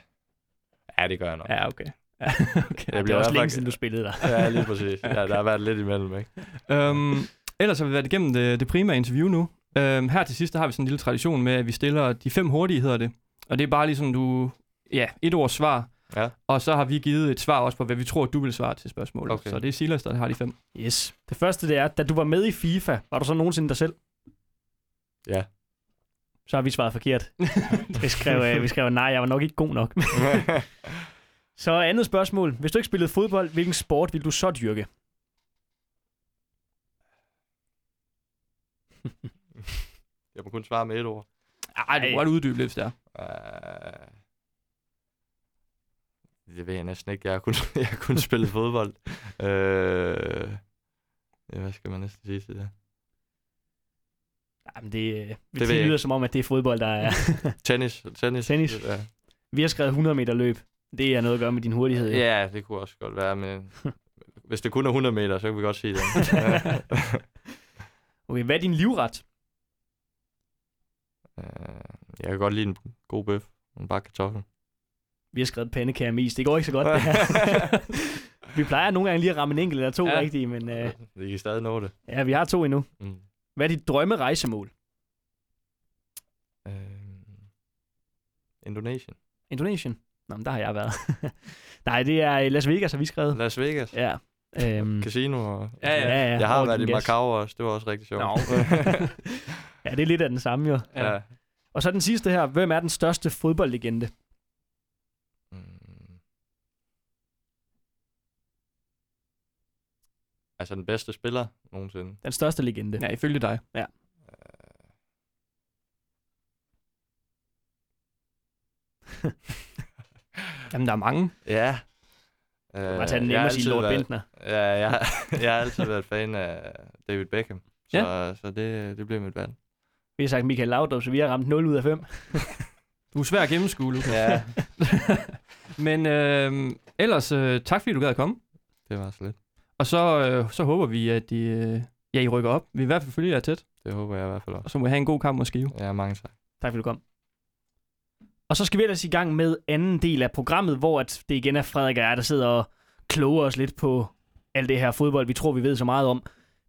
ja, det gør jeg nok. ja, okay. Ja, okay. Det Det bliver er også længe siden, du spillede der. Ja, lige præcis. Ja, der har været lidt imellem, ikke? Øhm, ellers har vi været igennem det, det primære interview nu. Øhm, her til sidst der har vi sådan en lille tradition med, at vi stiller de fem hurtige, hedder det. Og det er bare ligesom du, ja, et ord svar. Ja. Og så har vi givet et svar også på, hvad vi tror, du vil svare til spørgsmålet. Okay. Så det er Silas, der har de fem. Yes. Det første, det er, da du var med i FIFA, var du så nogensinde dig selv? Ja. Så har vi svaret forkert. Vi skrev, øh, vi skrev nej, jeg var nok ikke god nok. Så andet spørgsmål. Hvis du ikke spillede fodbold, hvilken sport vil du så dyrke? jeg må kun svare med et ord. Ej, du må godt uddybe lidt, hvis det er. Uh, det ved jeg næsten ikke. Jeg har kun, jeg har kun spillet fodbold. Uh, ja, hvad skal man næsten sige til det? Jamen, det, øh, det jeg lyder som om, at det er fodbold, der er... Tennis. Tennis. Tennis. Ja. vi har skrevet 100 meter løb. Det er noget at gøre med din hurtighed. jo. ja, det kunne også godt være. Men hvis det kun er 100 meter, så kan vi godt sige det. Okay, hvad er din livret? Uh, jeg kan godt lide en god bøf. En bakke kartoffel. Vi har skrevet pandekage med is. Det går ikke så godt, det her. Vi plejer nogle gange lige at ramme en enkelt eller to Ja. rigtige, men øh, Vi kan stadig nå det. ja, vi har to endnu. Mm. Hvad er dit drømme rejsemål? Øh, Indonesien. Indonesien? Nå, men der har jeg været. Nej, det er Las Vegas, har vi skrevet. Las Vegas. Ja. Øhm, Casino. Og... Ja, ja. ja, ja. Jeg har All været i. Macau også. Det var også rigtig sjovt. Nå. Ja, det er lidt af den samme jo. Ja. ja. Og så den sidste her. Hvem er den største fodboldlegende? Mm. Altså den bedste spiller nogensinde. Den største legende. ja, ifølge dig. Øh, Jamen, der er mange. Ja. Øh, Bare tage den jeg har nemme og sige Lord været- Bentner. Ja, jeg, har- jeg har altid været fan af David Beckham. Så, Ja. så det, det bliver mit valg. Vi har sagt Michael Laudrup, så vi har ramt 0 ud af 5. Du er svær at gennemskue, Lukas. Ja, Men øh, ellers, øh, tak fordi du gad at komme. det var så lidt. Og så, øh, så håber vi, at I, øh, ja, I rykker op. Vi i hvert fald følge jer tæt. Det håber jeg i hvert fald også. Og så må I have en god kamp mod Skive. Ja, mange tak. Tak fordi du kom. Og så skal vi ellers i gang med anden del af programmet, hvor at det igen er Frederik og jeg, der sidder og kloger os lidt på alt det her fodbold, vi tror, vi ved så meget om.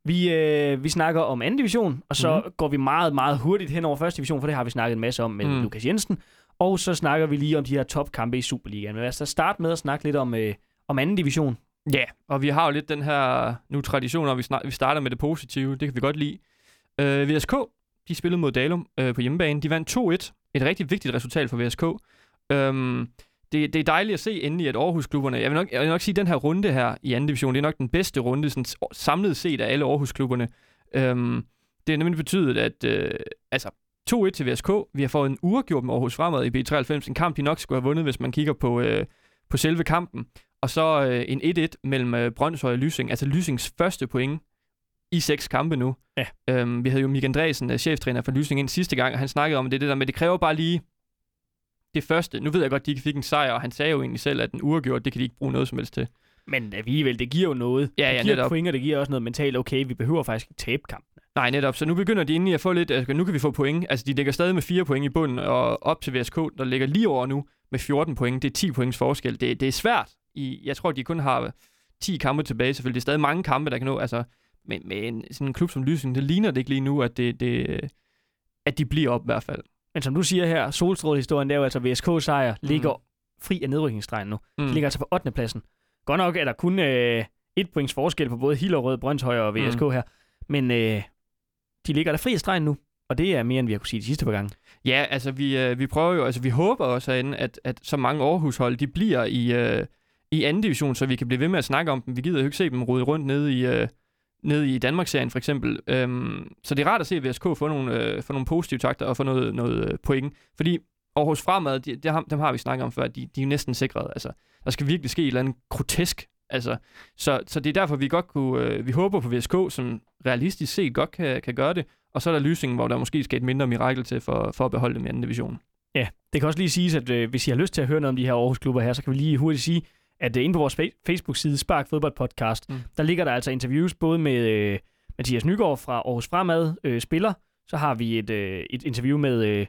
Vi, øh, vi snakker om anden division, og så mm. går vi meget, meget hurtigt hen over første division, for det har vi snakket en masse om med Mm. mm. Lukas Jensen. Og så snakker vi lige om de her topkampe i Superligaen. Men lad os da starte med at snakke lidt om, øh, om anden division. Ja, og vi har jo lidt den her nu tradition, når vi, snak, vi starter med det positive. Det kan vi godt lide. Øh, VSK, de spillede mod Dalum øh, på hjemmebane. De vandt 2-1. Et rigtig vigtigt resultat for VSK. Øhm, det, det er dejligt at se endelig, at Aarhus-klubberne... Jeg vil, nok, jeg vil nok sige, at den her runde her i anden division, det er nok den bedste runde sådan, samlet set af alle Aarhus-klubberne. Øhm, det har nemlig betydet, at... Øh, altså, 2-1 til VSK. Vi har fået en uafgjort med Aarhus Fremad i B93. En kamp, de nok skulle have vundet, hvis man kigger på, øh, på selve kampen. Og så øh, en 1-1 mellem øh, Brøndshøj og Lysing. Altså Lysings første point i seks kampe nu. Ja. Øhm, vi havde jo Mik Andresen, øh, cheftræner for Lysing, ind sidste gang, og han snakkede om det, det der med, det kræver bare lige det første. Nu ved jeg godt, at de ikke fik en sejr, og han sagde jo egentlig selv, at den uafgjort, det kan de ikke bruge noget som helst til. Men alligevel, det giver jo noget. Ja, ja, det giver netop. point, og det giver også noget mentalt, okay, vi behøver faktisk ikke tabe kampen. Nej, netop. Så nu begynder de endelig at få lidt... Altså, nu kan vi få point. Altså, de ligger stadig med 4 point i bunden, og op til VSK, der ligger lige over nu med 14 point. Det er 10 points forskel. Det, det er svært. I, jeg tror, de kun har 10 kampe tilbage. Selvfølgelig, det er stadig mange kampe, der kan nå. Altså, men med en, sådan en klub som Lysing, det ligner det ikke lige nu, at, det, det, at de bliver op i hvert fald. Men som du siger her, Solstråle-historien, det er jo altså VSK-sejr, Mm. ligger fri af nedrykningsstregen nu. Mm. De ligger altså på 8. pladsen. Godt nok er der kun øh, et points forskel på både Hillerød, Brøndshøj og VSK Mm. mm. her. Men øh, de ligger der fri af stregen nu. Og det er mere, end vi har kunne sige de sidste par gange. Ja, altså vi, øh, vi prøver jo, altså vi håber også herinde, at, at så mange Aarhus-hold, de bliver i, øh, i anden division, så vi kan blive ved med at snakke om dem. Vi gider jo ikke se dem rode rundt nede i, øh, nede i Danmarksserien for eksempel. Øhm, så det er rart at se VSK få nogle, øh, få nogle positive takter og få noget, noget øh, point. Fordi Aarhus Fremad, de, de, har- dem har vi snakket om før, de, de er næsten sikret. Altså, der skal virkelig ske et eller andet grotesk. Altså, så, så det er derfor, vi godt kunne, øh, vi håber på VSK, som realistisk set godt kan, kan gøre det. Og så er der Lysingen, hvor der måske skal et mindre mirakel til for, for at beholde dem i anden division. Ja, det kan også lige siges, at øh, hvis I har lyst til at høre noget om de her Aarhus-klubber her, så kan vi lige hurtigt sige, at øh, inde på vores fa- Facebook-side, Spark Fodbold Podcast, Mm. der ligger der altså interviews både med øh, Mathias Nygaard fra Aarhus Fremad, øh, spiller. Så har vi et, øh, et interview med, øh,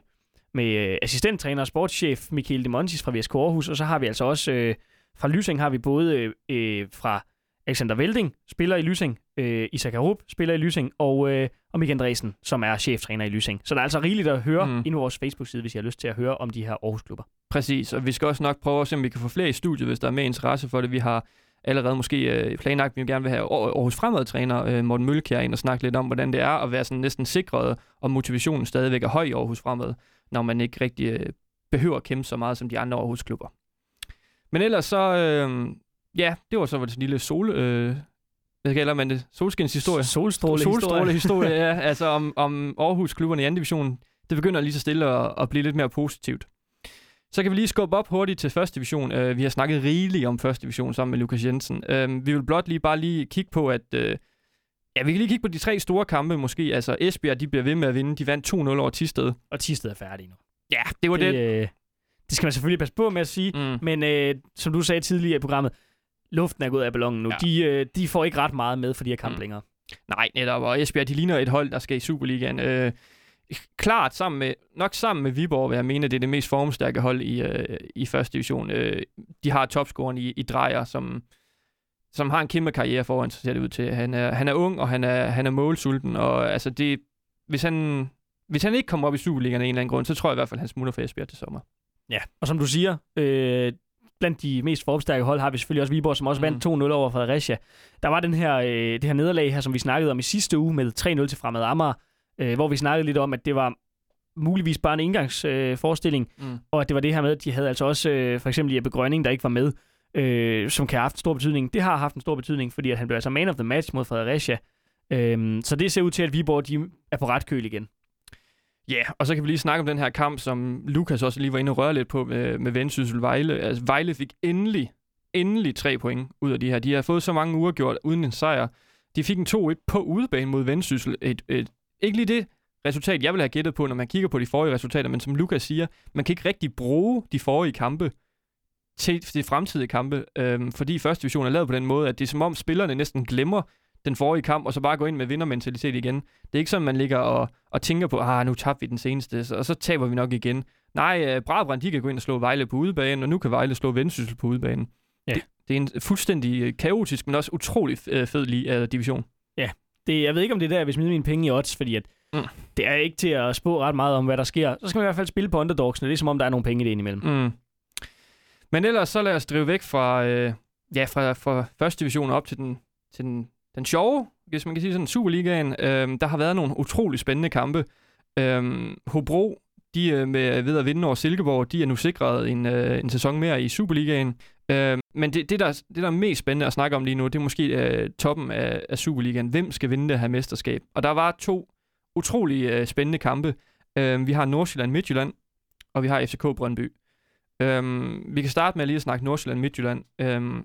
med øh, assistenttræner og sportschef Michael De Montis fra VSK Aarhus, og så har vi altså også øh, fra Lysing har vi både øh, øh, fra Alexander Velding, spiller i Lysing, øh, Isak Arup, spiller i Lysing, og, øh, og Mik Andresen, som er cheftræner i Lysing. Så der er altså rigeligt at høre Mm. inde på vores Facebook-side, hvis I har lyst til at høre om de her Aarhus-klubber. Præcis, og vi skal også nok prøve at se, om vi kan få flere i studiet, hvis der er mere interesse for det. Vi har allerede måske øh, planlagt, at vi gerne vil have Aar- Aarhus Fremad-træner øh, Morten Mølkjær ind og snakke lidt om, hvordan det er at være sådan næsten sikret, og motivationen stadigvæk er høj i Aarhus Fremad, når man ikke rigtig øh, behøver at kæmpe så meget som de andre Aarhus-klubber. Men ellers så, øh, ja, det var så vores lille sol... Øh, hvad kalder man det? Solskins historie. Solstråle, Solstråle historie, ja. Altså om, om Aarhus-klubberne i anden division. Det begynder lige så stille at, at blive lidt mere positivt. Så kan vi lige skubbe op hurtigt til første division. Uh, vi har snakket rigeligt om første division sammen med Lukas Jensen. Uh, vi vil blot lige bare lige kigge på, at... Uh, ja, vi kan lige kigge på de tre store kampe måske. Altså Esbjerg, de bliver ved med at vinde. De vandt 2-0 over Tisted. Og Tisted er færdig nu. Ja, det var det. det, øh, det skal man selvfølgelig passe på med at sige. Mm. Men øh, som du sagde tidligere i programmet, luften er gået af ballonen nu. Ja. De, øh, de får ikke ret meget med for de her kampe Mm. længere. Nej, netop. Og Esbjerg, de ligner et hold, der skal i Superligaen. Øh, klart sammen med, nok sammen med Viborg, vil jeg mene, det er det mest formstærke hold i, øh, i første division. Øh, de har topscoren i, i Drejer, som, som har en kæmpe karriere foran sig, ser det ud til. Han er, han er ung, og han er, han er målsulten, og altså det, hvis han, hvis han ikke kommer op i Superligaen af en eller anden grund, så tror jeg i hvert fald, at han smutter for Esbjerg til sommer. Ja, og som du siger, øh, blandt de mest formstærke hold har vi selvfølgelig også Viborg, som også vandt 2-0 over Fredericia. Der var den her, øh, det her nederlag her, som vi snakkede om i sidste uge med 3-0 til Fremad Amager, øh, hvor vi snakkede lidt om, at det var muligvis bare en indgangsforestilling, øh, mm. og at det var det her med, at de havde altså også øh, for eksempel Jeppe Grønning, der ikke var med, øh, som kan have haft en stor betydning. Det har haft en stor betydning, fordi at han blev altså man of the match mod Fredericia. Øh, så det ser ud til, at Viborg de er på ret køl igen. Ja, yeah, og så kan vi lige snakke om den her kamp, som Lukas også lige var inde og røre lidt på med, med Vendsyssel Vejle. Altså, Vejle fik endelig, endelig tre point ud af de her. De har fået så mange uger gjort uden en sejr. De fik en 2-1 på udebane mod Vendsyssel. Et, et, ikke lige det resultat, jeg vil have gættet på, når man kigger på de forrige resultater, men som Lukas siger, man kan ikke rigtig bruge de forrige kampe til de fremtidige kampe, øhm, fordi første division er lavet på den måde, at det er som om spillerne næsten glemmer den forrige kamp, og så bare gå ind med vindermentalitet igen. Det er ikke sådan, man ligger og, og tænker på, ah, nu tabte vi den seneste, og så taber vi nok igen. Nej, uh, Brabrand, de kan gå ind og slå Vejle på udebanen, og nu kan Vejle slå Vendsyssel på udebanen. Ja. Det, det er en fuldstændig øh, kaotisk, men også utrolig øh, fed li- uh, division. Ja, det, jeg ved ikke, om det er der, jeg vil smide mine penge i odds, fordi at mm. det er ikke til at spå ret meget om, hvad der sker. Så skal man i hvert fald spille på underdogsene. Det er som om, der er nogle penge i det indimellem. Mm. Men ellers så lad os drive væk fra, øh, ja, fra, fra første division op til den, til den, den sjove, hvis man kan sige sådan, Superligaen. Øh, der har været nogle utrolig spændende kampe. Øh, Hobro, de øh, med ved at vinde over Silkeborg, de er nu sikret en, øh, en sæson mere i Superligaen. Øh, men det, det, der, det, der er mest spændende at snakke om lige nu, det er måske øh, toppen af, af Superligaen. Hvem skal vinde det her mesterskab? Og der var to utrolig øh, spændende kampe. Øh, vi har Nordsjælland-Midtjylland, og vi har FCK Brøndby. Øh, vi kan starte med lige at snakke Nordsjælland-Midtjylland. Øh,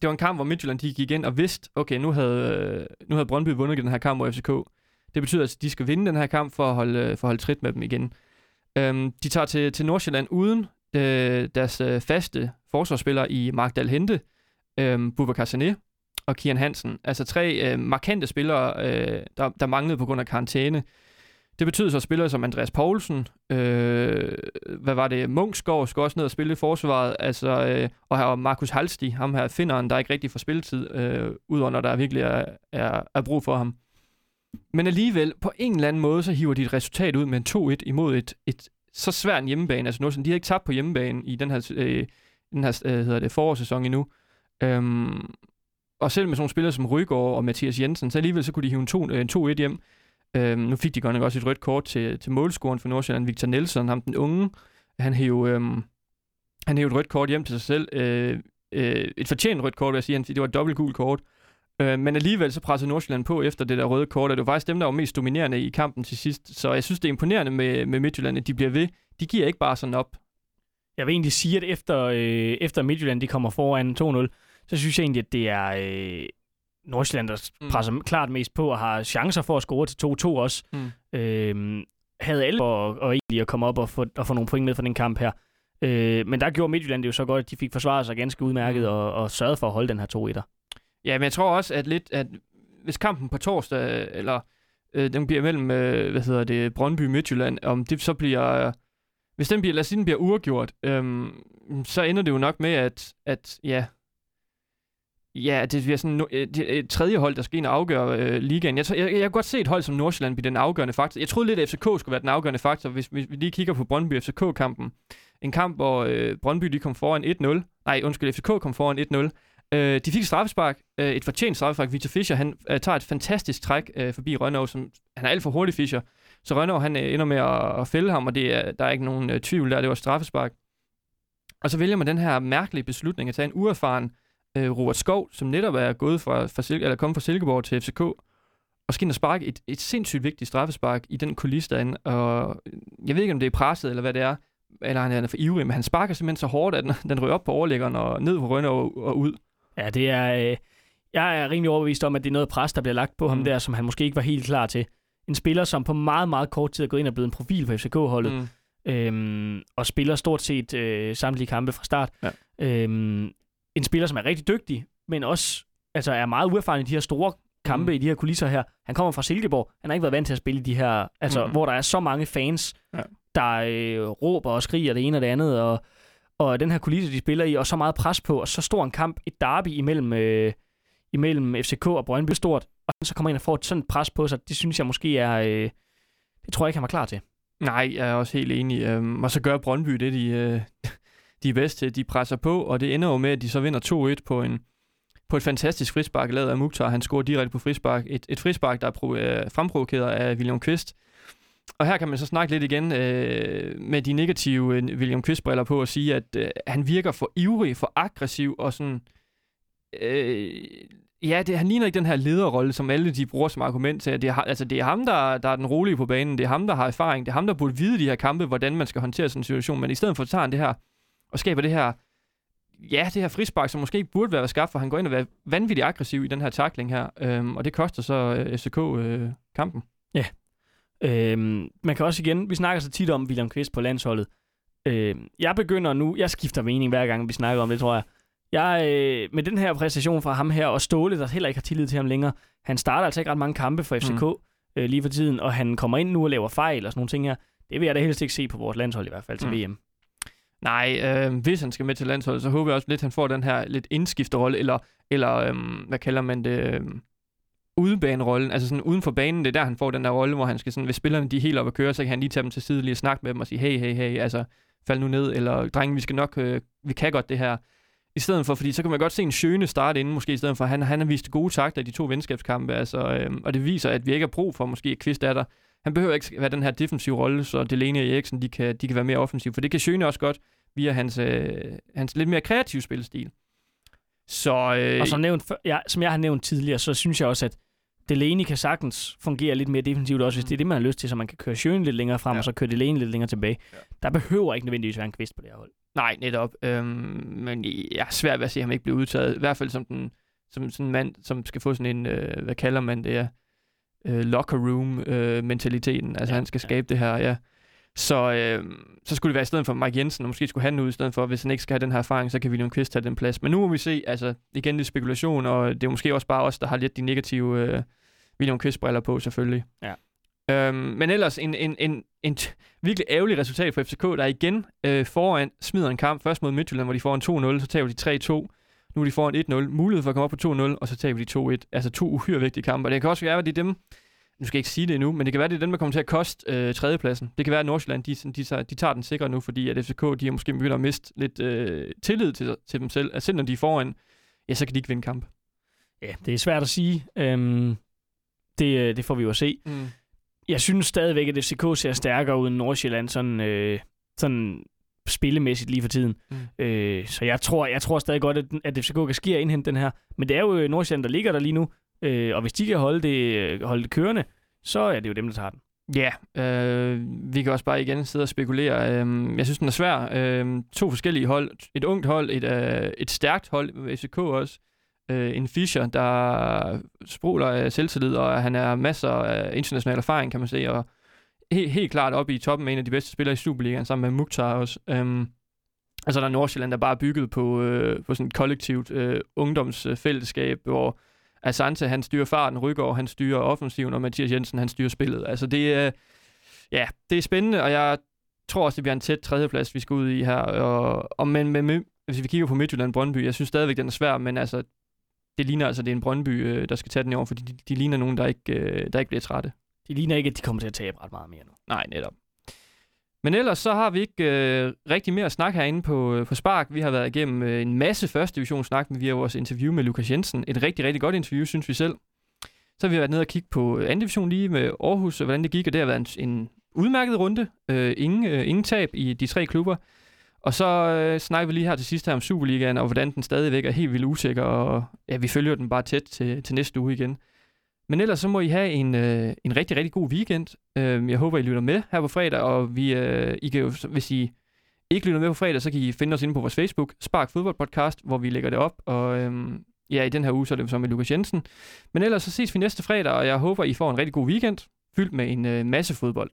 det var en kamp, hvor Midtjylland de gik ind og vidste, okay, nu havde, øh, nu havde Brøndby vundet den her kamp mod FCK. Det betyder, at de skal vinde den her kamp for at holde, øh, for at holde trit med dem igen. Øhm, de tager til, til Nordsjælland uden øh, deres øh, faste forsvarsspillere i Mark Hente, øh, Bubakar Sané og Kian Hansen. Altså tre øh, markante spillere, øh, der, der manglede på grund af karantæne. Det betyder så, at spillere som Andreas Poulsen, øh, hvad var det, Munkskov skal også ned og spille i forsvaret, altså, øh, og her Markus Halsti, ham her finderen, der ikke rigtig får spilletid, øh, udover når der virkelig er, er, er brug for ham. Men alligevel, på en eller anden måde, så hiver de et resultat ud med en 2-1 imod et, et så svært en hjemmebane. Altså, Nordsjælland, de har ikke tabt på hjemmebane i den her, øh, den her øh, hedder det, forårssæson endnu. Øhm, og selv med sådan nogle spillere som Rygaard og Mathias Jensen, så alligevel så kunne de hive en 2-1 øh, hjem. Øhm, nu fik de godt nok også et rødt kort til, til målscoren for Nordsjælland, Victor Nelson, ham den unge. Han hævde, øhm, han hævde et rødt kort hjem til sig selv. Øh, øh, et fortjent rødt kort, vil jeg sige. Det var et dobbelt gul kort. Øh, men alligevel så pressede Nordsjælland på efter det der røde kort, og det var faktisk dem, der var mest dominerende i kampen til sidst. Så jeg synes, det er imponerende med, med Midtjylland, at de bliver ved. De giver ikke bare sådan op. Jeg vil egentlig sige, at efter, øh, efter Midtjylland de kommer foran 2-0, så synes jeg egentlig, at det er øh, Nordsjælland, der mm. presser klart mest på og har chancer for at score til 2-2 også. Mm. Øh, havde alle og, og egentlig at komme op og få, og få nogle point med fra den kamp her. Øh, men der gjorde Midtjylland det jo så godt, at de fik forsvaret sig ganske udmærket mm. og, og sørget for at holde den her 2-1'er. Ja, men jeg tror også, at lidt, at hvis kampen på torsdag, eller øh, den bliver mellem, øh, hvad hedder det, Brøndby Midtjylland, om det så bliver, øh, hvis den bliver, lad os sige, den bliver uafgjort, øh, så ender det jo nok med, at, at ja, Ja, det bliver sådan øh, et, øh, et tredje hold, der skal ind og afgøre øh, ligaen. Jeg, jeg, jeg, kan godt se et hold som Nordsjælland blive den afgørende faktor. Jeg troede lidt, at FCK skulle være den afgørende faktor, hvis, hvis vi lige kigger på Brøndby-FCK-kampen. En kamp, hvor øh, Brøndby de kom foran 1-0. Nej, undskyld, FCK kom foran 1-0. Øh, de fik et straffespark, øh, et fortjent straffespark. Victor Fischer, han øh, tager et fantastisk træk øh, forbi Rønnow, som han er alt for hurtig, Fischer. Så Rønnow, han øh, ender med at, at fælde ham, og det er, der er ikke nogen øh, tvivl der, det var straffespark. Og så vælger man den her mærkelige beslutning at tage en uerfaren øh, Robert Skov, som netop er gået fra, fra Sil- eller kommet fra Silkeborg til FCK, og skal ind og sparke et, et sindssygt vigtigt straffespark i den kulisse derinde. Og jeg ved ikke, om det er presset, eller hvad det er, eller han er for ivrig, men han sparker simpelthen så hårdt, at den, den ryger op på overlæggeren og ned på Rønne og, og ud. Ja, det er... Øh, jeg er rimelig overbevist om, at det er noget pres, der bliver lagt på mm. ham der, som han måske ikke var helt klar til. En spiller, som på meget, meget kort tid er gået ind og blevet en profil på FCK-holdet. Mm. Øhm, og spiller stort set øh, samtlige kampe fra start. Ja. Øhm, en spiller, som er rigtig dygtig, men også altså, er meget uerfaren i de her store kampe, mm. i de her kulisser her. Han kommer fra Silkeborg. Han har ikke været vant til at spille i de her, altså, mm. hvor der er så mange fans, ja. der øh, råber og skriger det ene og det andet, og og den her kulisse, de spiller i, og så meget pres på, og så stor en kamp, et derby imellem, øh, imellem FCK og Brøndby stort, og så kommer ind og får sådan et pres på sig, det synes jeg måske er, øh, det tror jeg ikke, han var klar til. Nej, jeg er også helt enig. Øhm, og så gør Brøndby det, de, øh, de er bedst. De presser på, og det ender jo med, at de så vinder 2-1 på en på et fantastisk frispark lavet af Mukhtar. Han scorer direkte på frispark. Et, et frispark, der er pro, øh, fremprovokeret af William Kvist. Og her kan man så snakke lidt igen øh, med de negative øh, William Quist-briller på og sige, at øh, han virker for ivrig, for aggressiv og sådan... Øh, ja, det, han ligner ikke den her lederrolle, som alle de bruger som argument til. Det er, altså, det er ham, der, der er den rolige på banen. Det er ham, der har erfaring. Det er ham, der burde vide de her kampe, hvordan man skal håndtere sådan en situation. Men i stedet for, tager han det her og skaber det her ja, det her frispark, som måske ikke burde være skabt, for han går ind og være vanvittigt aggressiv i den her takling her, øhm, og det koster så øh, FCK øh, kampen. Ja. Øhm, man kan også igen, vi snakker så tit om William Kvist på landsholdet. Øhm, jeg begynder nu, jeg skifter mening hver gang, vi snakker om det, tror jeg. Jeg, øh, med den her præstation fra ham her, og Ståle, der heller ikke har tillid til ham længere, han starter altså ikke ret mange kampe for FCK mm. øh, lige for tiden, og han kommer ind nu og laver fejl og sådan nogle ting her. Det vil jeg da helst ikke se på vores landshold i hvert fald til mm. VM. Nej, øh, hvis han skal med til landsholdet, så håber jeg også lidt, at han får den her lidt indskifterrolle, eller, eller øh, hvad kalder man det, øh, udebanerollen, altså sådan uden for banen, det er der, han får den der rolle, hvor han skal sådan, hvis spillerne de er helt op at køre, så kan han lige tage dem til side, lige snakke med dem og sige, hey, hey, hey, altså, fald nu ned, eller drenge, vi skal nok, øh, vi kan godt det her. I stedet for, fordi så kan man godt se en Sjøne starte inden, måske i stedet for, han, han har vist gode takter i de to venskabskampe, altså, øh, og det viser, at vi ikke har brug for, måske Kvist er der. Han behøver ikke være den her defensive rolle, så Delaney og Eriksen, de kan, de kan være mere offensive, for det kan Sjøne også godt, via hans, øh, hans lidt mere kreative spilstil. Så, øh, og som, nævnt, ja, som jeg har nævnt tidligere, så synes jeg også, at Delaney kan sagtens fungere lidt mere defensivt også, hvis det er det, man har lyst til, så man kan køre Sjøen lidt længere frem, ja. og så køre Delaney lidt længere tilbage. Ja. Der behøver ikke nødvendigvis være en kvist på det her hold. Nej, netop. Øhm, men jeg er svært ved at se ham ikke blive udtaget. I hvert fald som, den, som sådan en mand, som skal få sådan en, øh, hvad kalder man det, øh, locker room øh, mentaliteten. Altså ja, han skal skabe ja. det her, ja. Så, øh, så skulle det være i stedet for Mike Jensen, og måske skulle han ud i stedet for, hvis han ikke skal have den her erfaring, så kan William Kvist tage den plads. Men nu må vi se, altså igen det er spekulation, og det er måske også bare os, der har lidt de negative øh, William Kvist-briller på selvfølgelig. Ja. Øhm, men ellers en, en, en, en virkelig ærgerlig resultat for FCK, der igen øh, foran smider en kamp, først mod Midtjylland, hvor de får en 2-0, så tager de 3-2. Nu er de foran 1-0, mulighed for at komme op på 2-0, og så tager de 2-1. Altså to uhyre vigtige kampe. Og det kan også være, at det er dem, nu skal jeg ikke sige det endnu, men det kan være, det er den, der kommer til at koste øh, tredjepladsen. Det kan være, at Nordsjælland, de, de, de, de tager den sikre nu, fordi at FCK, de er måske begyndt at miste lidt øh, tillid til, til dem selv. At selv når de er foran, ja, så kan de ikke vinde kamp. Ja, det er svært at sige. Øhm, det, øh, det får vi jo at se. Mm. Jeg synes stadigvæk, at FCK ser stærkere uden Nordsjælland, sådan, øh, sådan spillemæssigt lige for tiden. Mm. Øh, så jeg tror, jeg tror stadig godt, at, at FCK kan at indhente den her. Men det er jo Nordsjælland, der ligger der lige nu. Øh, og hvis de kan holde det, holde det kørende, så er det jo dem, der tager den. Ja, øh, vi kan også bare igen sidde og spekulere. Øh, jeg synes, den er svær. Øh, to forskellige hold. Et ungt hold, et, øh, et stærkt hold, FCK også. Øh, en Fischer, der spruler af selvtillid, og han er masser af international erfaring, kan man se, og helt, helt klart oppe i toppen med en af de bedste spillere i Superligaen, sammen med Mukhtar også. Øhm, altså, der er Nordsjælland, der bare er bygget på, øh, på sådan et kollektivt øh, ungdomsfællesskab, hvor Asante, han styrer farten, Rygaard, han styrer offensiven, og Mathias Jensen, han styrer spillet. Altså det er, ja, det er spændende, og jeg tror også, det bliver en tæt tredjeplads, vi skal ud i her. Og, og men, med, hvis vi kigger på Midtjylland Brøndby, jeg synes stadigvæk, den er svær, men altså, det ligner altså, det er en Brøndby, øh, der skal tage den i år, fordi de, de ligner nogen, der ikke, øh, der ikke bliver trætte. De ligner ikke, at de kommer til at tabe ret meget mere nu. Nej, netop. Men ellers så har vi ikke øh, rigtig mere at snakke herinde på, øh, på Spark. Vi har været igennem øh, en masse første divisionssnak via vores interview med Lukas Jensen. Et rigtig, rigtig godt interview, synes vi selv. Så har vi været nede og kigge på øh, anden division lige med Aarhus, og hvordan det gik, og det har været en, en udmærket runde. Øh, ingen, øh, ingen tab i de tre klubber. Og så øh, snakker vi lige her til sidst her om Superligaen, og hvordan den stadigvæk er helt vildt usikker, og ja, vi følger den bare tæt til, til næste uge igen. Men ellers så må I have en, øh, en rigtig, rigtig god weekend. Øh, jeg håber, I lytter med her på fredag, og vi, øh, I kan jo, hvis I ikke lytter med på fredag, så kan I finde os inde på vores Facebook, Spark Fodbold Podcast, hvor vi lægger det op. Og øh, ja, i den her uge, så er det så med Lukas Jensen. Men ellers så ses vi næste fredag, og jeg håber, I får en rigtig god weekend, fyldt med en øh, masse fodbold.